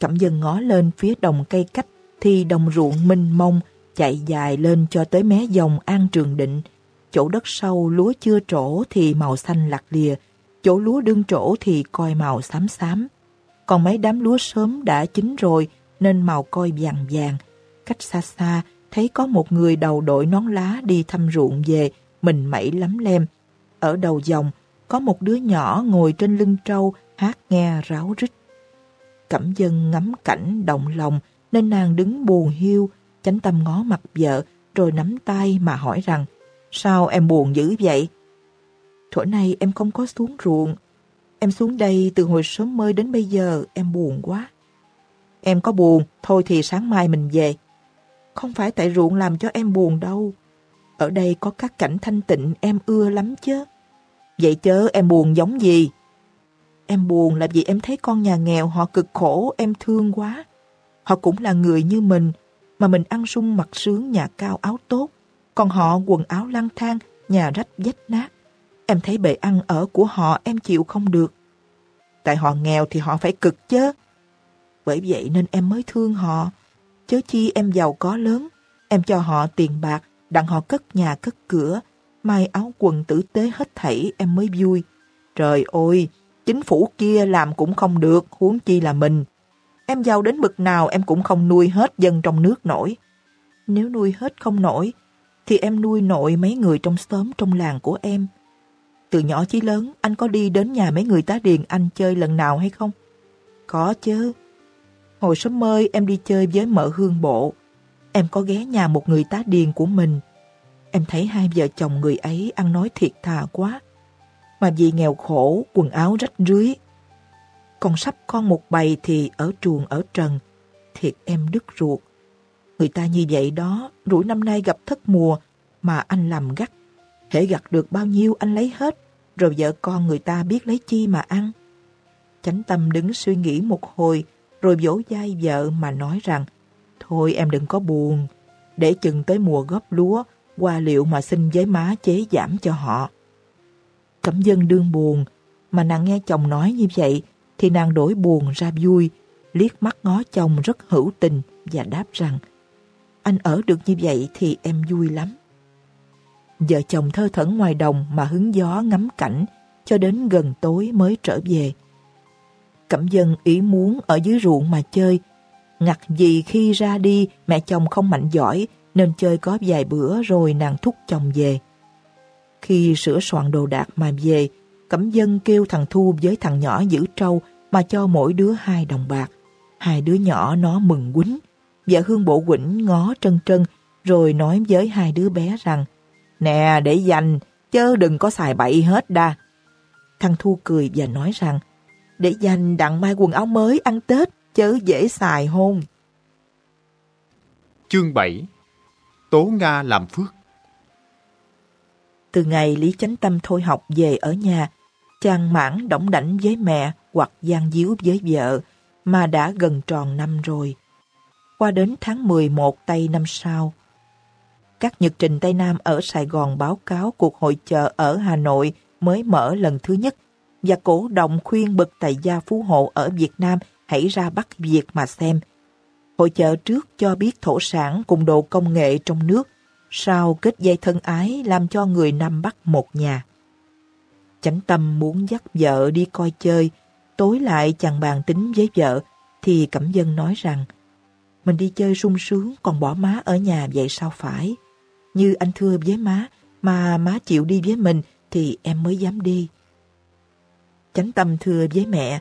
Cẩm dân ngó lên phía đồng cây cách thì đồng ruộng minh mông chạy dài lên cho tới mé dòng An Trường Định. Chỗ đất sâu lúa chưa trổ thì màu xanh lạc lìa, chỗ lúa đương trổ thì coi màu xám xám. Còn mấy đám lúa sớm đã chín rồi nên màu coi vàng vàng. Cách xa xa thấy có một người đầu đội nón lá đi thăm ruộng về, mình mẩy lắm lem. Ở đầu dòng có một đứa nhỏ ngồi trên lưng trâu hát nghe ráo rít. Cẩm dân ngắm cảnh động lòng nên nàng đứng buồn hiu, chánh tâm ngó mặt vợ rồi nắm tay mà hỏi rằng Sao em buồn dữ vậy? thổi nay em không có xuống ruộng. Em xuống đây từ hồi sớm mơ đến bây giờ em buồn quá. Em có buồn, thôi thì sáng mai mình về. Không phải tại ruộng làm cho em buồn đâu. Ở đây có các cảnh thanh tịnh em ưa lắm chứ. Vậy chớ em buồn giống gì? Em buồn là vì em thấy con nhà nghèo họ cực khổ, em thương quá. Họ cũng là người như mình, mà mình ăn sung mặc sướng nhà cao áo tốt. Còn họ quần áo lang thang, nhà rách vách nát. Em thấy bệ ăn ở của họ em chịu không được. Tại họ nghèo thì họ phải cực chứ. Bởi vậy nên em mới thương họ. Chớ chi em giàu có lớn, em cho họ tiền bạc, đặng họ cất nhà cất cửa, may áo quần tử tế hết thảy em mới vui. Trời ơi, chính phủ kia làm cũng không được, huống chi là mình. Em giàu đến bực nào em cũng không nuôi hết dân trong nước nổi. Nếu nuôi hết không nổi, thì em nuôi nội mấy người trong xóm trong làng của em. Từ nhỏ chí lớn, anh có đi đến nhà mấy người tá điền anh chơi lần nào hay không? Có chứ. Hồi sớm mơi em đi chơi với mợ hương bộ. Em có ghé nhà một người tá điền của mình. Em thấy hai vợ chồng người ấy ăn nói thiệt thà quá. Mà vì nghèo khổ, quần áo rách rưới. Còn sắp con một bầy thì ở truồng ở trần. Thiệt em đứt ruột. Người ta như vậy đó, rủi năm nay gặp thất mùa, mà anh làm gắt. Hễ gặt được bao nhiêu anh lấy hết, rồi vợ con người ta biết lấy chi mà ăn. Chánh tâm đứng suy nghĩ một hồi, rồi vỗ vai vợ mà nói rằng, Thôi em đừng có buồn, để chừng tới mùa góp lúa, qua liệu mà xin với má chế giảm cho họ. Cẩm dân đương buồn, mà nàng nghe chồng nói như vậy, thì nàng đổi buồn ra vui, liếc mắt ngó chồng rất hữu tình và đáp rằng, anh ở được như vậy thì em vui lắm. Vợ chồng thơ thẩn ngoài đồng mà hứng gió ngắm cảnh cho đến gần tối mới trở về. Cẩm dân ý muốn ở dưới ruộng mà chơi. Ngặt gì khi ra đi mẹ chồng không mạnh giỏi nên chơi có vài bữa rồi nàng thúc chồng về. Khi sửa soạn đồ đạc mà về, Cẩm dân kêu thằng Thu với thằng nhỏ giữ trâu mà cho mỗi đứa hai đồng bạc. Hai đứa nhỏ nó mừng quýnh. Vợ Hương Bộ quỉnh ngó trân trân rồi nói với hai đứa bé rằng Nè để dành, chớ đừng có xài bậy hết đa. Thằng Thu cười và nói rằng để dành đặng mai quần áo mới ăn Tết, chớ dễ xài hôn. Chương 7 Tố Nga làm phước Từ ngày Lý Chánh Tâm thôi học về ở nhà, chàng mãn động đảnh với mẹ hoặc gian díu với vợ, mà đã gần tròn năm rồi. Qua đến tháng 11 Tây năm sau, các nhật trình Tây Nam ở Sài Gòn báo cáo cuộc hội chợ ở Hà Nội mới mở lần thứ nhất và cổ động khuyên bậc tài gia phú hộ ở Việt Nam hãy ra Bắc Việt mà xem. Hội chợ trước cho biết thổ sản cùng độ công nghệ trong nước, sau kết dây thân ái làm cho người Nam Bắc một nhà. Chánh tâm muốn dắt vợ đi coi chơi, tối lại chàng bàn tính với vợ, thì Cẩm Dân nói rằng, mình đi chơi sung sướng còn bỏ má ở nhà vậy sao phải? Như anh thưa với má, mà má chịu đi với mình thì em mới dám đi. Chánh tâm thưa với mẹ,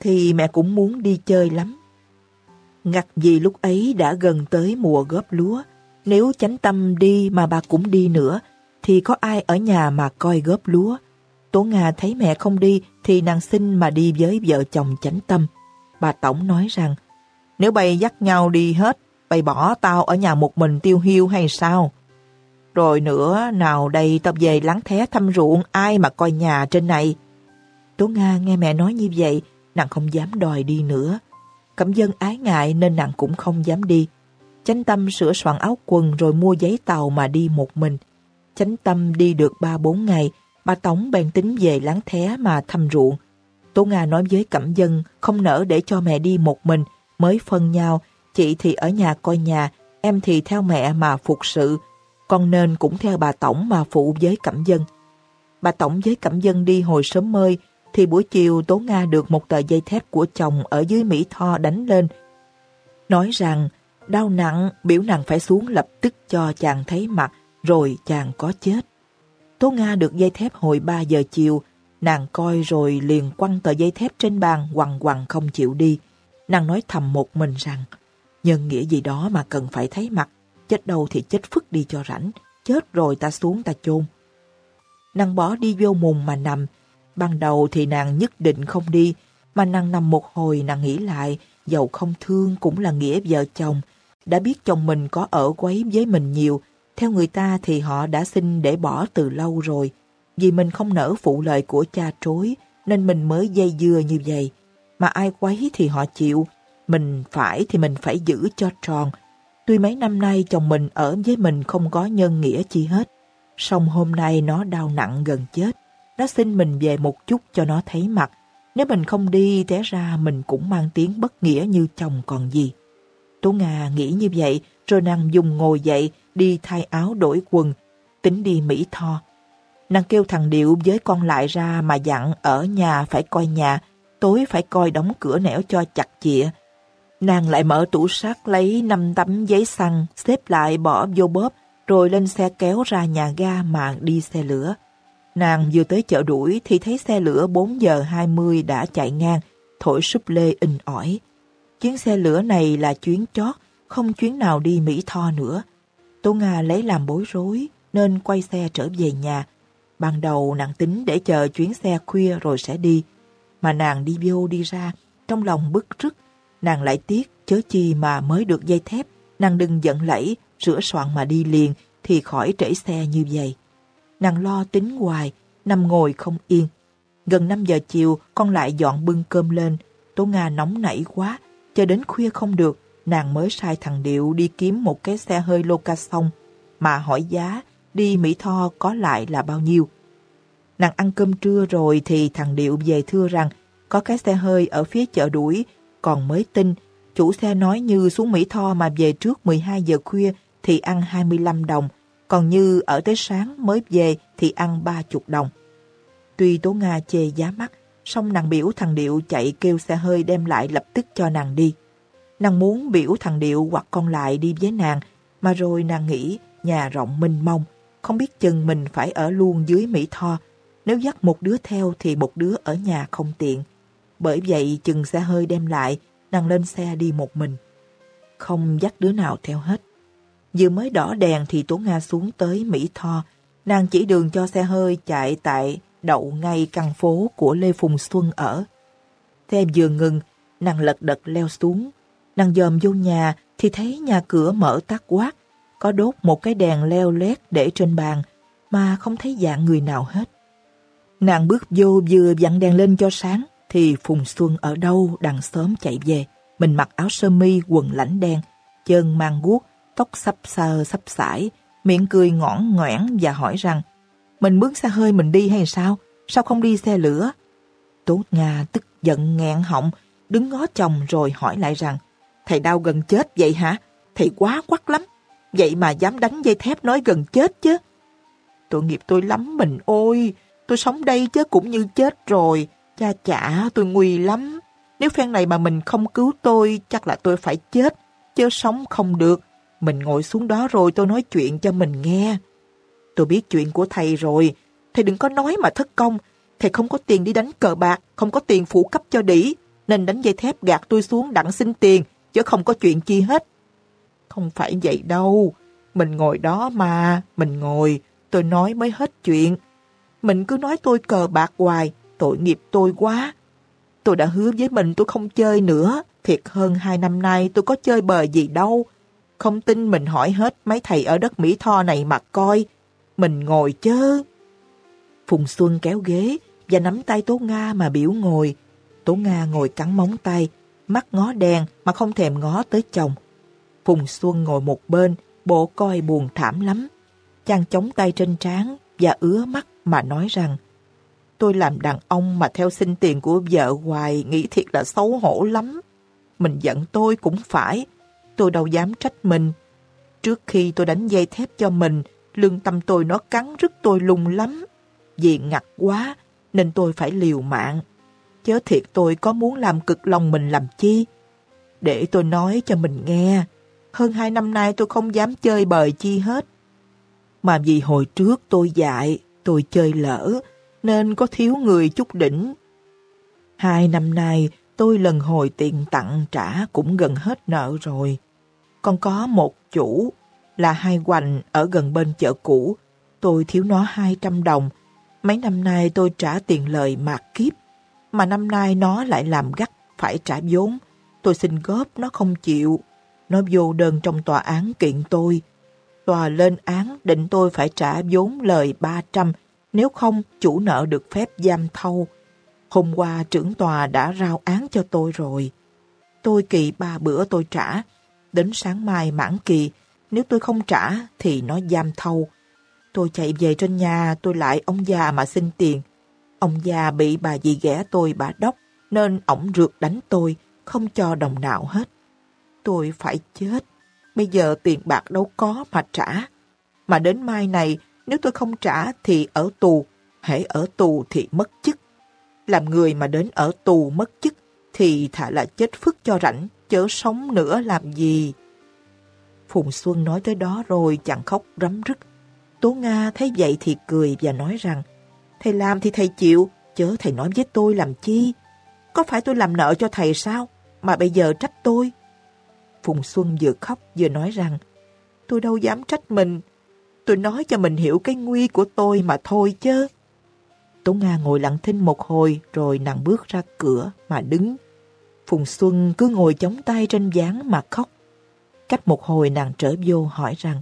thì mẹ cũng muốn đi chơi lắm. Ngặt vì lúc ấy đã gần tới mùa góp lúa, nếu chánh tâm đi mà bà cũng đi nữa, thì có ai ở nhà mà coi góp lúa. Tố Nga thấy mẹ không đi thì nàng xin mà đi với vợ chồng chánh tâm. Bà Tổng nói rằng, nếu bày dắt nhau đi hết, bày bỏ tao ở nhà một mình tiêu hiu hay sao? Rồi nữa, nào đây tao về lắng thé thăm ruộng ai mà coi nhà trên này. Tố Nga nghe mẹ nói như vậy, nàng không dám đòi đi nữa. Cẩm dân ái ngại nên nàng cũng không dám đi. Chánh tâm sửa soạn áo quần rồi mua giấy tàu mà đi một mình. Chánh tâm đi được 3-4 ngày, bà Tổng bèn tính về láng thé mà thăm ruộng. Tố Nga nói với Cẩm Dân không nỡ để cho mẹ đi một mình, mới phân nhau, chị thì ở nhà coi nhà, em thì theo mẹ mà phục sự, con nên cũng theo bà Tổng mà phụ với Cẩm Dân. Bà Tổng với Cẩm Dân đi hồi sớm mơi, thì buổi chiều Tố Nga được một tờ dây thép của chồng ở dưới Mỹ Tho đánh lên. Nói rằng, đau nặng, biểu nàng phải xuống lập tức cho chàng thấy mặt, rồi chàng có chết. Tố Nga được dây thép hồi 3 giờ chiều, nàng coi rồi liền quăng tờ dây thép trên bàn quằn quằn không chịu đi. Nàng nói thầm một mình rằng, nhân nghĩa gì đó mà cần phải thấy mặt, chết đâu thì chết phức đi cho rảnh, chết rồi ta xuống ta chôn. Nàng bỏ đi vô mùng mà nằm, ban đầu thì nàng nhất định không đi, mà nàng nằm một hồi nàng nghĩ lại, dầu không thương cũng là nghĩa vợ chồng, đã biết chồng mình có ở quấy với mình nhiều, theo người ta thì họ đã xin để bỏ từ lâu rồi. Vì mình không nỡ phụ lời của cha trối, nên mình mới dây dưa như vậy. Mà ai quấy thì họ chịu, mình phải thì mình phải giữ cho tròn. Tuy mấy năm nay chồng mình ở với mình không có nhân nghĩa chi hết, song hôm nay nó đau nặng gần chết. Nó xin mình về một chút cho nó thấy mặt. Nếu mình không đi, té ra mình cũng mang tiếng bất nghĩa như chồng còn gì. Tố Nga nghĩ như vậy, rồi nàng dùng ngồi dậy, đi thay áo đổi quần, tính đi Mỹ Tho. Nàng kêu thằng Điệu với con lại ra mà dặn ở nhà phải coi nhà, tối phải coi đóng cửa nẻo cho chặt chịa. Nàng lại mở tủ sắt lấy năm tấm giấy xăng, xếp lại bỏ vô bóp, rồi lên xe kéo ra nhà ga mà đi xe lửa. Nàng vừa tới chợ đuổi thì thấy xe lửa 4 giờ 20 đã chạy ngang, thổi súp lê in ỏi. Chuyến xe lửa này là chuyến chót, không chuyến nào đi Mỹ Tho nữa. Tô Nga lấy làm bối rối nên quay xe trở về nhà. Ban đầu nàng tính để chờ chuyến xe khuya rồi sẽ đi. Mà nàng đi vô đi ra, trong lòng bức rứt. Nàng lại tiếc chớ chi mà mới được dây thép. Nàng đừng giận lẫy, rửa soạn mà đi liền thì khỏi trễ xe như vậy. Nàng lo tính hoài, nằm ngồi không yên. Gần 5 giờ chiều, con lại dọn bưng cơm lên. Tố Nga nóng nảy quá, cho đến khuya không được, nàng mới sai thằng Điệu đi kiếm một cái xe hơi loca xong, mà hỏi giá đi Mỹ Tho có lại là bao nhiêu. Nàng ăn cơm trưa rồi thì thằng Điệu về thưa rằng có cái xe hơi ở phía chợ đuổi, còn mới tin, chủ xe nói như xuống Mỹ Tho mà về trước 12 giờ khuya thì ăn 25 đồng, còn như ở tới sáng mới về thì ăn 30 đồng. Tuy Tố Nga chê giá mắc, song nàng biểu thằng Điệu chạy kêu xe hơi đem lại lập tức cho nàng đi. Nàng muốn biểu thằng Điệu hoặc con lại đi với nàng, mà rồi nàng nghĩ nhà rộng mênh mông, không biết chừng mình phải ở luôn dưới Mỹ Tho. Nếu dắt một đứa theo thì một đứa ở nhà không tiện. Bởi vậy chừng xe hơi đem lại, nàng lên xe đi một mình. Không dắt đứa nào theo hết. Vừa mới đỏ đèn thì Tố Nga xuống tới Mỹ Tho. Nàng chỉ đường cho xe hơi chạy tại đậu ngay căn phố của Lê Phùng Xuân ở. Xe vừa ngừng, nàng lật đật leo xuống. Nàng dòm vô nhà thì thấy nhà cửa mở tắt quát, có đốt một cái đèn leo lét để trên bàn, mà không thấy dạng người nào hết. Nàng bước vô vừa dặn đèn lên cho sáng, thì Phùng Xuân ở đâu đằng sớm chạy về. Mình mặc áo sơ mi quần lãnh đen, chân mang guốc, tóc sắp sơ sắp sải, miệng cười ngõn ngoẻn và hỏi rằng mình bước xa hơi mình đi hay sao? Sao không đi xe lửa? Tốt Nga tức giận nghẹn họng, đứng ngó chồng rồi hỏi lại rằng Thầy đau gần chết vậy hả? Thầy quá quắc lắm. Vậy mà dám đánh dây thép nói gần chết chứ. Tội nghiệp tôi lắm mình ôi. Tôi sống đây chứ cũng như chết rồi. Cha chả tôi nguy lắm. Nếu phen này mà mình không cứu tôi, chắc là tôi phải chết. Chứ sống không được. Mình ngồi xuống đó rồi tôi nói chuyện cho mình nghe. Tôi biết chuyện của thầy rồi. Thầy đừng có nói mà thất công. Thầy không có tiền đi đánh cờ bạc, không có tiền phụ cấp cho đỉ. nên đánh dây thép gạt tôi xuống đặng xin tiền, chứ không có chuyện chi hết. Không phải vậy đâu, mình ngồi đó mà, mình ngồi, tôi nói mới hết chuyện. Mình cứ nói tôi cờ bạc hoài, tội nghiệp tôi quá. Tôi đã hứa với mình tôi không chơi nữa, thiệt hơn hai năm nay tôi có chơi bời gì đâu. Không tin mình hỏi hết mấy thầy ở đất Mỹ Tho này mà coi. Mình ngồi chớ. Phùng Xuân kéo ghế và nắm tay Tố Nga mà biểu ngồi. Tố Nga ngồi cắn móng tay, mắt ngó đen mà không thèm ngó tới chồng. Phùng Xuân ngồi một bên, bộ coi buồn thảm lắm. Chàng chống tay trên trán và ứa mắt mà nói rằng Tôi làm đàn ông mà theo xin tiền của vợ hoài nghĩ thiệt là xấu hổ lắm. Mình giận tôi cũng phải. Tôi đâu dám trách mình. Trước khi tôi đánh dây thép cho mình, lương tâm tôi nó cắn rứt tôi lung lắm. Vì ngặt quá, nên tôi phải liều mạng. Chớ thiệt tôi có muốn làm cực lòng mình làm chi? Để tôi nói cho mình nghe. Hơn hai năm nay tôi không dám chơi bời chi hết. Mà vì hồi trước tôi dạy, tôi chơi lỡ, nên có thiếu người chút đỉnh. Hai năm nay, tôi lần hồi tiền tặng trả cũng gần hết nợ rồi. Còn có một chủ là hai hoành ở gần bên chợ cũ. Tôi thiếu nó 200 đồng. Mấy năm nay tôi trả tiền lời mạt kiếp. Mà năm nay nó lại làm gắt phải trả vốn. Tôi xin góp nó không chịu. Nó vô đơn trong tòa án kiện tôi. Tòa lên án định tôi phải trả vốn lời 300 nếu không chủ nợ được phép giam thâu. Hôm qua trưởng tòa đã rao án cho tôi rồi. Tôi kỳ ba bữa tôi trả. Đến sáng mai mãn kỳ, nếu tôi không trả thì nó giam thâu. Tôi chạy về trên nhà tôi lại ông già mà xin tiền. Ông già bị bà dì ghẻ tôi bà đốc nên ổng rượt đánh tôi, không cho đồng nào hết. Tôi phải chết. Bây giờ tiền bạc đâu có mà trả. Mà đến mai này, nếu tôi không trả thì ở tù, hãy ở tù thì mất chức. Làm người mà đến ở tù mất chức thì thả là chết phức cho rảnh, chớ sống nữa làm gì. Phùng Xuân nói tới đó rồi chẳng khóc rắm rứt. Tố Nga thấy vậy thì cười và nói rằng Thầy làm thì thầy chịu, chớ thầy nói với tôi làm chi. Có phải tôi làm nợ cho thầy sao? Mà bây giờ trách tôi. Phùng Xuân vừa khóc vừa nói rằng Tôi đâu dám trách mình. Tôi nói cho mình hiểu cái nguy của tôi mà thôi chứ. Tố Nga ngồi lặng thinh một hồi rồi nàng bước ra cửa mà đứng. Phùng Xuân cứ ngồi chống tay trên gián mà khóc. Cách một hồi nàng trở vô hỏi rằng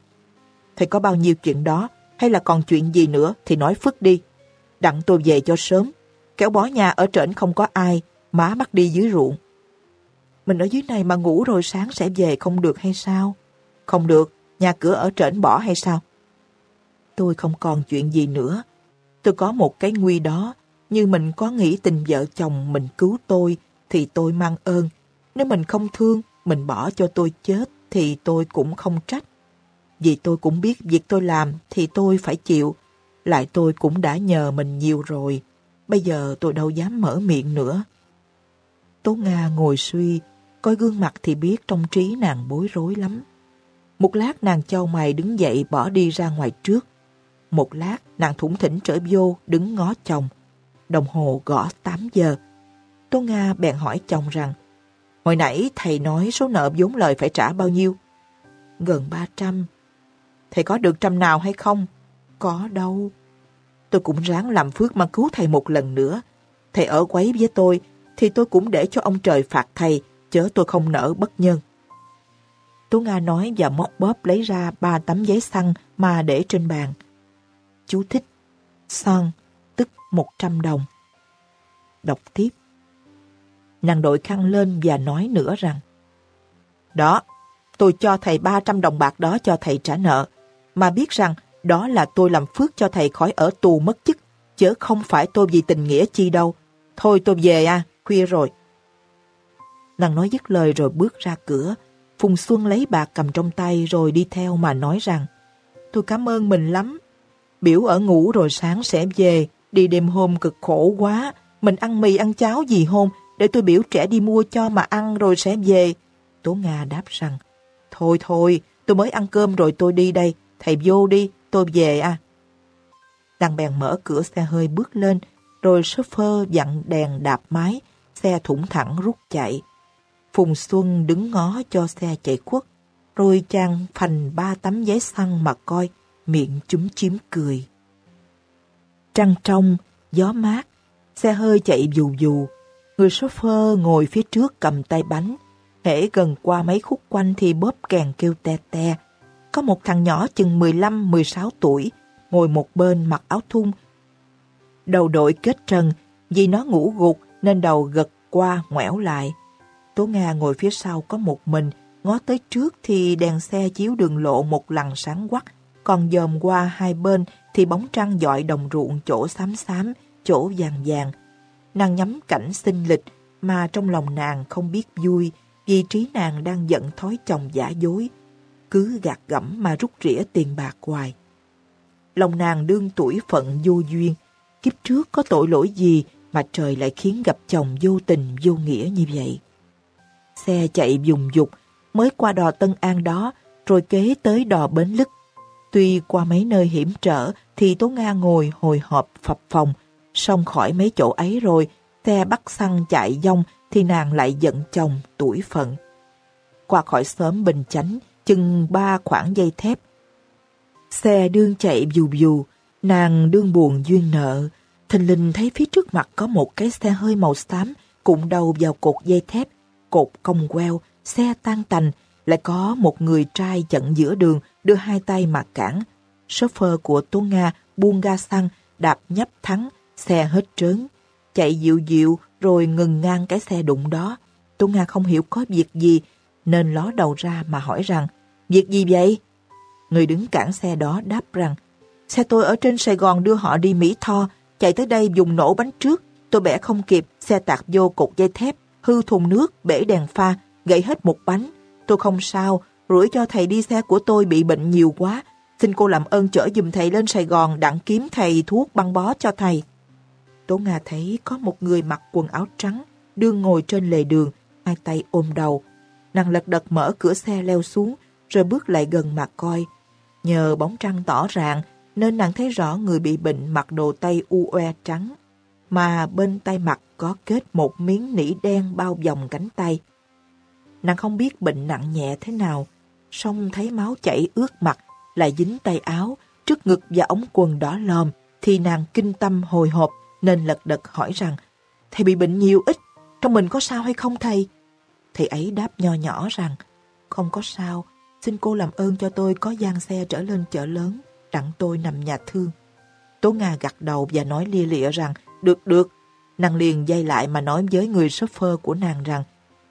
Thầy có bao nhiêu chuyện đó hay là còn chuyện gì nữa thì nói phức đi. Đặng tôi về cho sớm. Kéo bó nhà ở trển không có ai, má mắc đi dưới ruộng. Mình ở dưới này mà ngủ rồi sáng sẽ về không được hay sao? Không được, nhà cửa ở trển bỏ hay sao? Tôi không còn chuyện gì nữa. Tôi có một cái nguy đó, như mình có nghĩ tình vợ chồng mình cứu tôi thì tôi mang ơn. Nếu mình không thương, mình bỏ cho tôi chết thì tôi cũng không trách. Vì tôi cũng biết việc tôi làm thì tôi phải chịu. Lại tôi cũng đã nhờ mình nhiều rồi. Bây giờ tôi đâu dám mở miệng nữa. Tố Nga ngồi suy, coi gương mặt thì biết trong trí nàng bối rối lắm. Một lát nàng châu mày đứng dậy bỏ đi ra ngoài trước. Một lát nàng thủng thỉnh trở vô đứng ngó chồng. Đồng hồ gõ 8 giờ. Tô Nga bèn hỏi chồng rằng Hồi nãy thầy nói số nợ vốn lời phải trả bao nhiêu? Gần 300. Thầy có được trăm nào hay không? Có đâu. Tôi cũng ráng làm phước mà cứu thầy một lần nữa. Thầy ở quấy với tôi, thì tôi cũng để cho ông trời phạt thầy, chớ tôi không nỡ bất nhân. Tú Nga nói và móc bóp lấy ra ba tấm giấy xăng mà để trên bàn. Chú thích. son tức 100 đồng. Đọc tiếp. Nàng đội khăn lên và nói nữa rằng Đó, tôi cho thầy 300 đồng bạc đó cho thầy trả nợ, mà biết rằng đó là tôi làm phước cho thầy khỏi ở tù mất chức, chứ không phải tôi vì tình nghĩa chi đâu. Thôi tôi về à, khuya rồi. Nàng nói dứt lời rồi bước ra cửa. Phùng Xuân lấy bạc cầm trong tay rồi đi theo mà nói rằng Tôi cảm ơn mình lắm. Biểu ở ngủ rồi sáng sẽ về, đi đêm hôm cực khổ quá. Mình ăn mì ăn cháo gì hôm, để tôi biểu trẻ đi mua cho mà ăn rồi sẽ về. Tố Nga đáp rằng Thôi thôi, tôi mới ăn cơm rồi tôi đi đây. Thầy vô đi, tôi về à. Đằng bèn mở cửa xe hơi bước lên, rồi chauffeur dặn đèn đạp máy, xe thủng thẳng rút chạy. Phùng Xuân đứng ngó cho xe chạy khuất, rồi chàng phành ba tấm giấy xăng mà coi, miệng chúm chím cười. Trăng trong, gió mát, xe hơi chạy dù dù. Người chauffeur ngồi phía trước cầm tay bánh. Hễ gần qua mấy khúc quanh thì bóp kèn kêu te te. Có một thằng nhỏ chừng 15-16 tuổi, ngồi một bên mặc áo thun. Đầu đội kết trần, vì nó ngủ gục nên đầu gật qua ngoẻo lại. Tố Nga ngồi phía sau có một mình, ngó tới trước thì đèn xe chiếu đường lộ một lần sáng quắc, còn dòm qua hai bên thì bóng trăng dọi đồng ruộng chỗ xám xám, chỗ vàng vàng. Nàng nhắm cảnh sinh lịch mà trong lòng nàng không biết vui vì trí nàng đang giận thói chồng giả dối, cứ gạt gẫm mà rút rỉa tiền bạc hoài. Lòng nàng đương tuổi phận vô duyên, kiếp trước có tội lỗi gì mà trời lại khiến gặp chồng vô tình vô nghĩa như vậy. Xe chạy dùng dục, mới qua đò Tân An đó, rồi kế tới đò Bến Lức. Tuy qua mấy nơi hiểm trở, thì Tố Nga ngồi hồi hộp phập phòng, xong khỏi mấy chỗ ấy rồi, xe bắt xăng chạy dông thì nàng lại giận chồng tuổi phận. Qua khỏi xóm Bình Chánh, chừng ba khoảng dây thép. Xe đương chạy dù dù, nàng đương buồn duyên nợ. Thình linh thấy phía trước mặt có một cái xe hơi màu xám, cũng đầu vào cột dây thép, cột cong queo, xe tan tành, lại có một người trai chặn giữa đường đưa hai tay mà cản. Chauffeur của Tố Nga buông ga xăng, đạp nhấp thắng, xe hết trớn. Chạy dịu dịu rồi ngừng ngang cái xe đụng đó. Tố Nga không hiểu có việc gì, nên ló đầu ra mà hỏi rằng, việc gì vậy? Người đứng cản xe đó đáp rằng, xe tôi ở trên Sài Gòn đưa họ đi Mỹ Tho, chạy tới đây dùng nổ bánh trước, tôi bẻ không kịp, xe tạt vô cột dây thép, hư thùng nước, bể đèn pha, gãy hết một bánh. Tôi không sao, rủi cho thầy đi xe của tôi bị bệnh nhiều quá. Xin cô làm ơn chở dùm thầy lên Sài Gòn đặng kiếm thầy thuốc băng bó cho thầy. Tố Nga thấy có một người mặc quần áo trắng, đương ngồi trên lề đường, hai tay ôm đầu. Nàng lật đật mở cửa xe leo xuống, rồi bước lại gần mà coi. Nhờ bóng trăng tỏ rạng, nên nàng thấy rõ người bị bệnh mặc đồ tay u oe trắng, mà bên tay mặt có kết một miếng nỉ đen bao vòng cánh tay. Nàng không biết bệnh nặng nhẹ thế nào, song thấy máu chảy ướt mặt, lại dính tay áo, trước ngực và ống quần đỏ lòm, thì nàng kinh tâm hồi hộp nên lật đật hỏi rằng Thầy bị bệnh nhiều ít, trong mình có sao hay không thầy? Thầy ấy đáp nho nhỏ rằng Không có sao, xin cô làm ơn cho tôi có gian xe trở lên chợ lớn, đặng tôi nằm nhà thương. Tố Nga gật đầu và nói lia lịa rằng Được, được. Nàng liền dây lại mà nói với người chauffeur của nàng rằng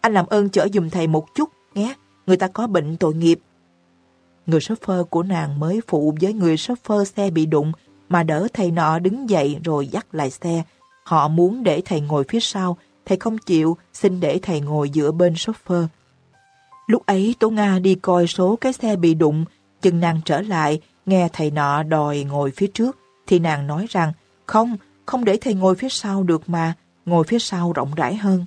anh làm ơn chở dùm thầy một chút, nhé người ta có bệnh tội nghiệp. Người shopper của nàng mới phụ với người shopper xe bị đụng mà đỡ thầy nọ đứng dậy rồi dắt lại xe. Họ muốn để thầy ngồi phía sau, thầy không chịu, xin để thầy ngồi giữa bên shopper. Lúc ấy Tố Nga đi coi số cái xe bị đụng, chừng nàng trở lại, nghe thầy nọ đòi ngồi phía trước, thì nàng nói rằng, không, không để thầy ngồi phía sau được mà, ngồi phía sau rộng rãi hơn.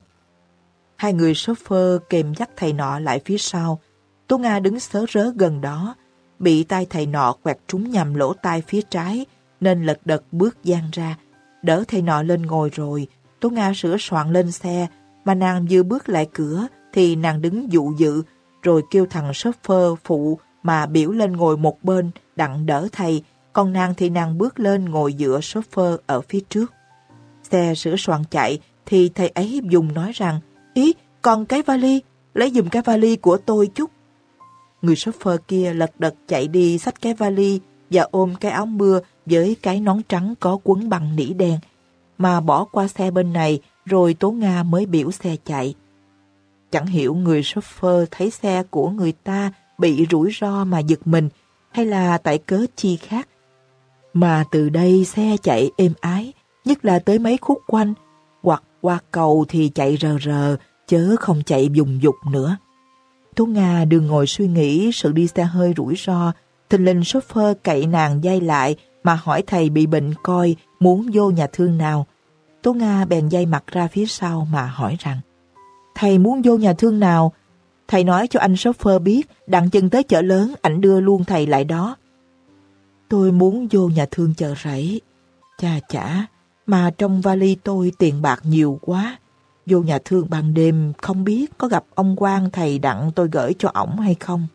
Hai người chauffeur kèm dắt thầy nọ lại phía sau. Tố Nga đứng sớ rớ gần đó, bị tay thầy nọ quẹt trúng nhầm lỗ tai phía trái, nên lật đật bước gian ra. Đỡ thầy nọ lên ngồi rồi, Tố Nga sửa soạn lên xe, mà nàng vừa bước lại cửa thì nàng đứng dụ dự, rồi kêu thằng chauffeur phụ mà biểu lên ngồi một bên đặng đỡ thầy, còn nàng thì nàng bước lên ngồi giữa chauffeur ở phía trước. Xe sửa soạn chạy thì thầy ấy dùng nói rằng Ý, còn cái vali, lấy giùm cái vali của tôi chút. Người chauffeur kia lật đật chạy đi xách cái vali và ôm cái áo mưa với cái nón trắng có quấn bằng nỉ đen, mà bỏ qua xe bên này rồi Tố Nga mới biểu xe chạy. Chẳng hiểu người chauffeur thấy xe của người ta bị rủi ro mà giật mình hay là tại cớ chi khác. Mà từ đây xe chạy êm ái, nhất là tới mấy khúc quanh, qua cầu thì chạy rờ rờ, chớ không chạy dùng dục nữa. Tố Nga đừng ngồi suy nghĩ sự đi xe hơi rủi ro, thình linh chauffeur cậy nàng dây lại mà hỏi thầy bị bệnh coi muốn vô nhà thương nào. Tố Nga bèn dây mặt ra phía sau mà hỏi rằng Thầy muốn vô nhà thương nào? Thầy nói cho anh chauffeur biết đặng chân tới chợ lớn ảnh đưa luôn thầy lại đó. Tôi muốn vô nhà thương chợ rẫy. Chà chả, mà trong vali tôi tiền bạc nhiều quá. Vô nhà thương ban đêm không biết có gặp ông quan thầy đặng tôi gửi cho ổng hay không.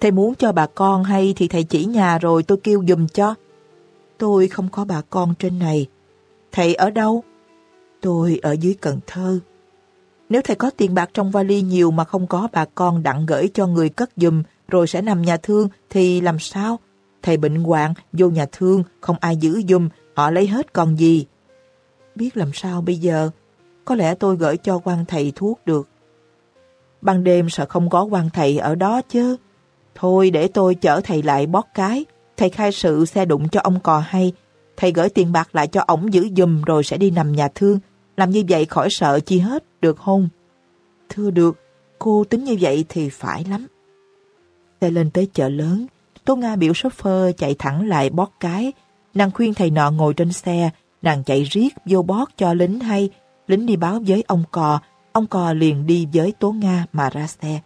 Thầy muốn cho bà con hay thì thầy chỉ nhà rồi tôi kêu dùm cho. Tôi không có bà con trên này. Thầy ở đâu? Tôi ở dưới Cần Thơ. Nếu thầy có tiền bạc trong vali nhiều mà không có bà con đặng gửi cho người cất dùm rồi sẽ nằm nhà thương thì làm sao? Thầy bệnh hoạn, vô nhà thương, không ai giữ dùm, họ lấy hết còn gì. Biết làm sao bây giờ? Có lẽ tôi gửi cho quan thầy thuốc được. Ban đêm sợ không có quan thầy ở đó chứ. Thôi để tôi chở thầy lại bót cái. Thầy khai sự xe đụng cho ông cò hay. Thầy gửi tiền bạc lại cho ổng giữ dùm rồi sẽ đi nằm nhà thương. Làm như vậy khỏi sợ chi hết, được không? Thưa được, cô tính như vậy thì phải lắm. Xe lên tới chợ lớn, Tô Nga biểu shopper chạy thẳng lại bót cái. Nàng khuyên thầy nọ ngồi trên xe, nàng chạy riết vô bót cho lính hay. Lính đi báo với ông cò, ông cò liền đi với Tố Nga mà ra xe.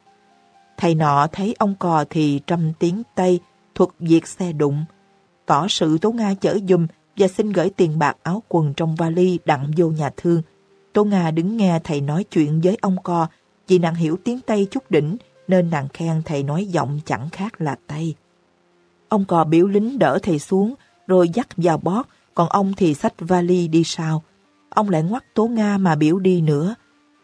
Thầy nọ thấy ông cò thì trăm tiếng Tây, thuật việc xe đụng. Tỏ sự Tố Nga chở dùm và xin gửi tiền bạc áo quần trong vali đặng vô nhà thương. Tố Nga đứng nghe thầy nói chuyện với ông co, vì nàng hiểu tiếng Tây chút đỉnh, nên nàng khen thầy nói giọng chẳng khác là Tây. Ông cò biểu lính đỡ thầy xuống, rồi dắt vào bót, còn ông thì xách vali đi sau. Ông lại ngoắt Tố Nga mà biểu đi nữa.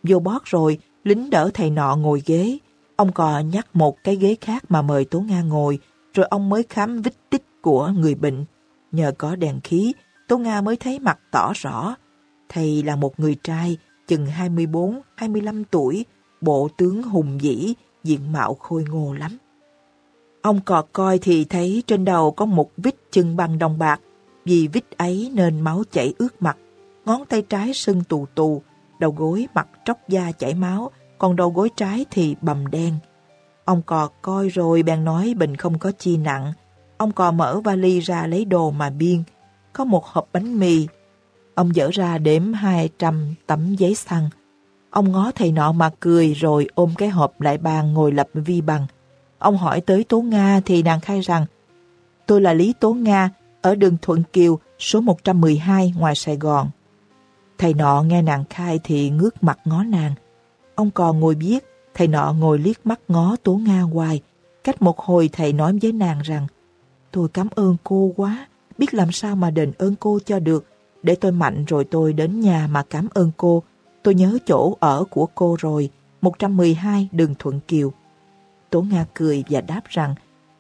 Vô bót rồi, lính đỡ thầy nọ ngồi ghế. Ông cò nhắc một cái ghế khác mà mời Tố Nga ngồi, rồi ông mới khám vít tích của người bệnh. Nhờ có đèn khí, Tố Nga mới thấy mặt tỏ rõ. Thầy là một người trai, chừng 24-25 tuổi, bộ tướng hùng dĩ, diện mạo khôi ngô lắm. Ông cò coi thì thấy trên đầu có một vít chân bằng đồng bạc, vì vít ấy nên máu chảy ướt mặt, ngón tay trái sưng tù tù, đầu gối mặt tróc da chảy máu, còn đầu gối trái thì bầm đen. Ông cò coi rồi bèn nói bệnh không có chi nặng, Ông cò mở vali ra lấy đồ mà biên. Có một hộp bánh mì. Ông dỡ ra đếm 200 tấm giấy xăng. Ông ngó thầy nọ mà cười rồi ôm cái hộp lại bàn ngồi lập vi bằng. Ông hỏi tới Tố Nga thì nàng khai rằng Tôi là Lý Tố Nga, ở đường Thuận Kiều, số 112 ngoài Sài Gòn. Thầy nọ nghe nàng khai thì ngước mặt ngó nàng. Ông còn ngồi biết, thầy nọ ngồi liếc mắt ngó Tố Nga hoài. Cách một hồi thầy nói với nàng rằng Tôi cảm ơn cô quá, biết làm sao mà đền ơn cô cho được. Để tôi mạnh rồi tôi đến nhà mà cảm ơn cô. Tôi nhớ chỗ ở của cô rồi, 112 đường Thuận Kiều. Tố Nga cười và đáp rằng,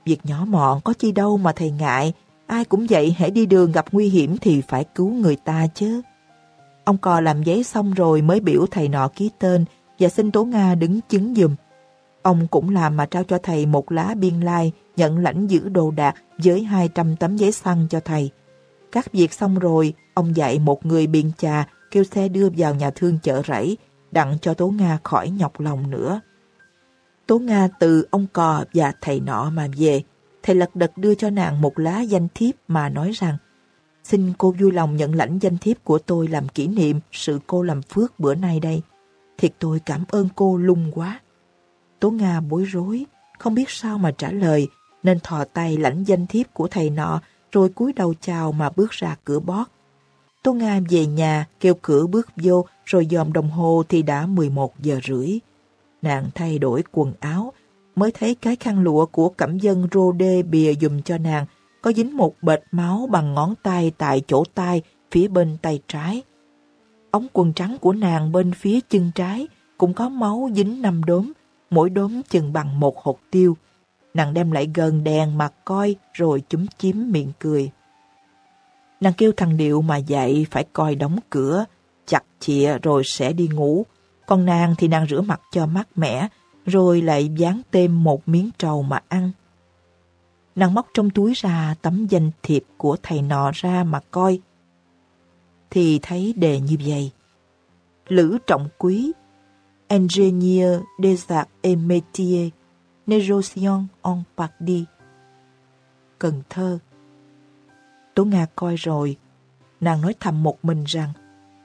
việc nhỏ mọn có chi đâu mà thầy ngại, ai cũng vậy hãy đi đường gặp nguy hiểm thì phải cứu người ta chứ. Ông cò làm giấy xong rồi mới biểu thầy nọ ký tên và xin Tố Nga đứng chứng giùm. Ông cũng làm mà trao cho thầy một lá biên lai nhận lãnh giữ đồ đạc với 200 tấm giấy xăng cho thầy. Các việc xong rồi, ông dạy một người biên trà kêu xe đưa vào nhà thương chợ rẫy, đặng cho Tố Nga khỏi nhọc lòng nữa. Tố Nga từ ông cò và thầy nọ mà về, thầy lật đật đưa cho nàng một lá danh thiếp mà nói rằng Xin cô vui lòng nhận lãnh danh thiếp của tôi làm kỷ niệm sự cô làm phước bữa nay đây. Thiệt tôi cảm ơn cô lung quá. Tố Nga bối rối, không biết sao mà trả lời, nên thò tay lãnh danh thiếp của thầy nọ, rồi cúi đầu chào mà bước ra cửa bót. Tố Nga về nhà, kêu cửa bước vô, rồi dòm đồng hồ thì đã 11 giờ rưỡi. Nàng thay đổi quần áo, mới thấy cái khăn lụa của cẩm dân rô đê bìa dùm cho nàng, có dính một bệt máu bằng ngón tay tại chỗ tay phía bên tay trái. Ống quần trắng của nàng bên phía chân trái cũng có máu dính năm đốm, mỗi đốm chừng bằng một hột tiêu. Nàng đem lại gần đèn mà coi rồi chúm chím miệng cười. Nàng kêu thằng Điệu mà dậy phải coi đóng cửa, chặt chìa rồi sẽ đi ngủ. Còn nàng thì nàng rửa mặt cho mát mẻ, rồi lại dán thêm một miếng trầu mà ăn. Nàng móc trong túi ra tấm danh thiệp của thầy nọ ra mà coi. Thì thấy đề như vậy. Lữ trọng quý, ingénieur des arts et métiers, Négociant en Paris. Cần Thơ Tố Nga coi rồi, nàng nói thầm một mình rằng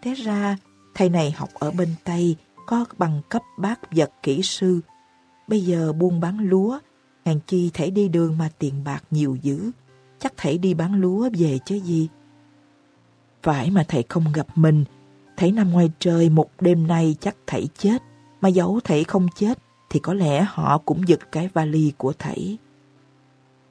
thế ra thầy này học ở bên Tây có bằng cấp bác vật kỹ sư. Bây giờ buôn bán lúa, hàng chi thể đi đường mà tiền bạc nhiều dữ. Chắc thể đi bán lúa về chứ gì. Phải mà thầy không gặp mình, thấy nằm ngoài trời một đêm nay chắc thầy chết, mà dẫu thầy không chết thì có lẽ họ cũng giật cái vali của thầy.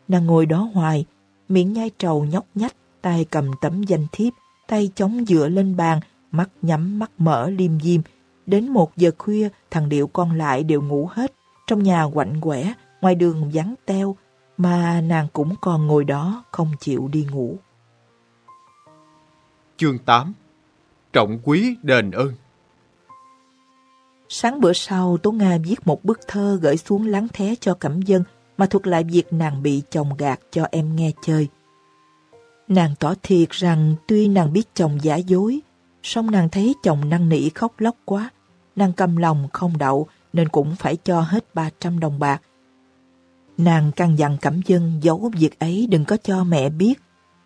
Nàng ngồi đó hoài, miệng nhai trầu nhóc nhách, tay cầm tấm danh thiếp, tay chống dựa lên bàn, mắt nhắm mắt mở liêm diêm. Đến một giờ khuya, thằng Điệu con lại đều ngủ hết. Trong nhà quạnh quẻ, ngoài đường vắng teo, mà nàng cũng còn ngồi đó không chịu đi ngủ. Chương 8 Trọng quý đền ơn Sáng bữa sau, Tố Nga viết một bức thơ gửi xuống láng thé cho Cẩm Dân mà thuật lại việc nàng bị chồng gạt cho em nghe chơi. Nàng tỏ thiệt rằng tuy nàng biết chồng giả dối, song nàng thấy chồng năn nỉ khóc lóc quá. Nàng cầm lòng không đậu nên cũng phải cho hết 300 đồng bạc. Nàng căn dặn Cẩm Dân giấu việc ấy đừng có cho mẹ biết.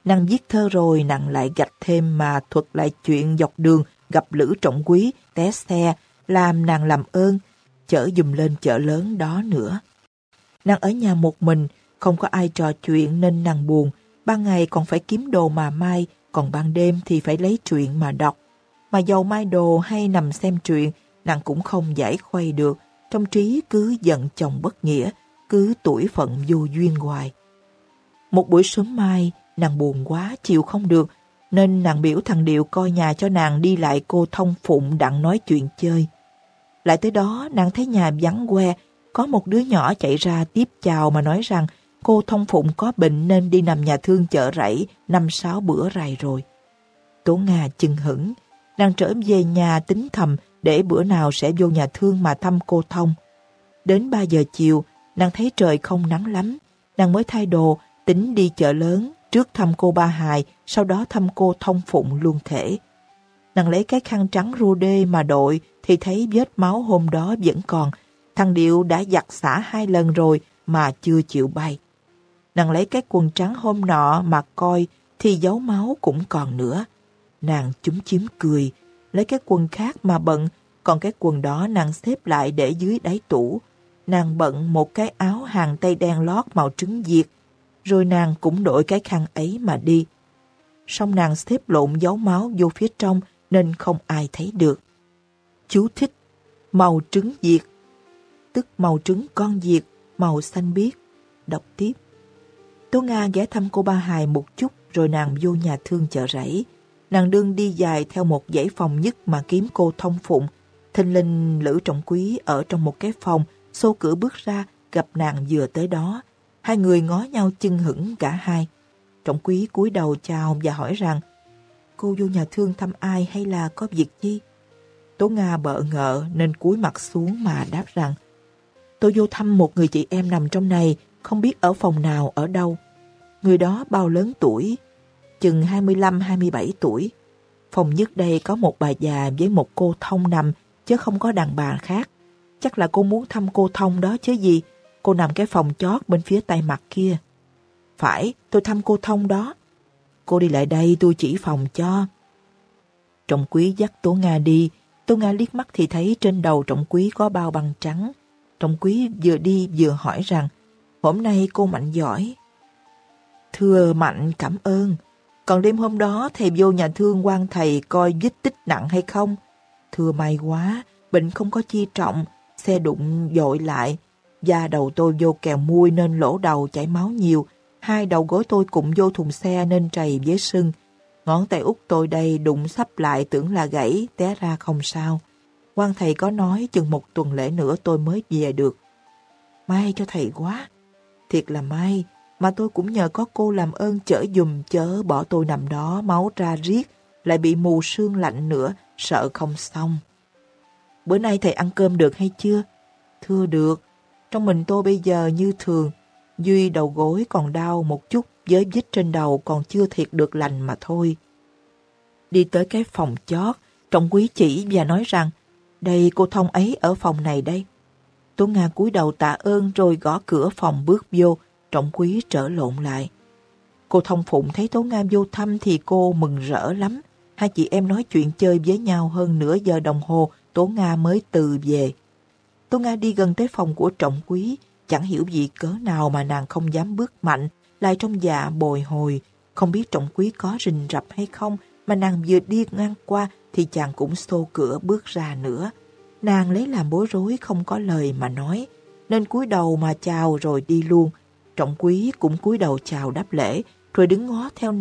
Nàng viết thơ rồi nàng lại gạch thêm mà thuật lại chuyện dọc đường gặp Lữ Trọng Quý, té xe, làm nàng làm ơn, chở dùm lên chợ lớn đó nữa. Nàng ở nhà một mình, không có ai trò chuyện nên nàng buồn, ban ngày còn phải kiếm đồ mà mai, còn ban đêm thì phải lấy chuyện mà đọc. Mà dầu mai đồ hay nằm xem truyện, nàng cũng không giải khuây được, trong trí cứ giận chồng bất nghĩa, cứ tuổi phận vô duyên hoài. Một buổi sớm mai, nàng buồn quá, chịu không được, nên nàng biểu thằng Điệu coi nhà cho nàng đi lại cô thông phụng đặng nói chuyện chơi. Lại tới đó, nàng thấy nhà vắng que, có một đứa nhỏ chạy ra tiếp chào mà nói rằng cô thông phụng có bệnh nên đi nằm nhà thương chợ rẫy năm sáu bữa rày rồi. Tố Nga chừng hững, nàng trở về nhà tính thầm để bữa nào sẽ vô nhà thương mà thăm cô thông. Đến 3 giờ chiều, nàng thấy trời không nắng lắm, nàng mới thay đồ, tính đi chợ lớn, trước thăm cô Ba Hài, sau đó thăm cô Thông Phụng luôn thể. Nàng lấy cái khăn trắng rô đê mà đội thì thấy vết máu hôm đó vẫn còn. Thằng Điệu đã giặt xả hai lần rồi mà chưa chịu bay. Nàng lấy cái quần trắng hôm nọ mà coi thì dấu máu cũng còn nữa. Nàng chúng chiếm cười, lấy cái quần khác mà bận, còn cái quần đó nàng xếp lại để dưới đáy tủ. Nàng bận một cái áo hàng tay đen lót màu trứng diệt, rồi nàng cũng đổi cái khăn ấy mà đi. Xong nàng xếp lộn dấu máu vô phía trong nên không ai thấy được. Chú thích màu trứng diệt, tức màu trứng con diệt, màu xanh biếc. Đọc tiếp. Tố Nga ghé thăm cô Ba Hài một chút rồi nàng vô nhà thương chợ rẫy. Nàng đương đi dài theo một dãy phòng nhất mà kiếm cô thông phụng. Thinh linh Lữ Trọng Quý ở trong một cái phòng, xô cửa bước ra, gặp nàng vừa tới đó. Hai người ngó nhau chưng hững cả hai. Trọng Quý cúi đầu chào và hỏi rằng cô vô nhà thương thăm ai hay là có việc gì? Tố Nga bợ ngợ nên cúi mặt xuống mà đáp rằng Tôi vô thăm một người chị em nằm trong này, không biết ở phòng nào, ở đâu. Người đó bao lớn tuổi, chừng 25-27 tuổi. Phòng nhất đây có một bà già với một cô thông nằm, chứ không có đàn bà khác. Chắc là cô muốn thăm cô thông đó chứ gì. Cô nằm cái phòng chót bên phía tay mặt kia. Phải, tôi thăm cô thông đó. Cô đi lại đây tôi chỉ phòng cho. Trọng quý dắt Tố Nga đi. Tố Nga liếc mắt thì thấy trên đầu trọng quý có bao băng trắng. Trọng quý vừa đi vừa hỏi rằng hôm nay cô Mạnh giỏi. Thưa Mạnh cảm ơn. Còn đêm hôm đó thầy vô nhà thương quan thầy coi vết tích nặng hay không? Thưa may quá, bệnh không có chi trọng, xe đụng dội lại. Da đầu tôi vô kèo mui nên lỗ đầu chảy máu nhiều. Hai đầu gối tôi cũng vô thùng xe nên trầy với sưng. Ngón tay út tôi đây đụng sắp lại tưởng là gãy, té ra không sao. quan thầy có nói chừng một tuần lễ nữa tôi mới về được. May cho thầy quá. Thiệt là may, mà tôi cũng nhờ có cô làm ơn chở dùm chớ bỏ tôi nằm đó máu ra riết, lại bị mù sương lạnh nữa, sợ không xong. Bữa nay thầy ăn cơm được hay chưa? Thưa được, trong mình tôi bây giờ như thường, Duy đầu gối còn đau một chút với vết trên đầu còn chưa thiệt được lành mà thôi. Đi tới cái phòng chót, trọng quý chỉ và nói rằng đây cô thông ấy ở phòng này đây. Tố Nga cúi đầu tạ ơn rồi gõ cửa phòng bước vô, Trọng quý trở lộn lại. Cô Thông Phụng thấy Tố Nga vô thăm thì cô mừng rỡ lắm. Hai chị em nói chuyện chơi với nhau hơn nửa giờ đồng hồ, Tố Nga mới từ về. Tố Nga đi gần tới phòng của Trọng Quý, chẳng hiểu gì cớ nào mà nàng không dám bước mạnh, lại trong dạ bồi hồi. Không biết Trọng Quý có rình rập hay không, mà nàng vừa đi ngang qua thì chàng cũng xô cửa bước ra nữa. Nàng lấy làm bối rối không có lời mà nói, nên cúi đầu mà chào rồi đi luôn, trọng quý cũng cúi đầu chào đáp lễ, rồi đứng ngó theo nàng.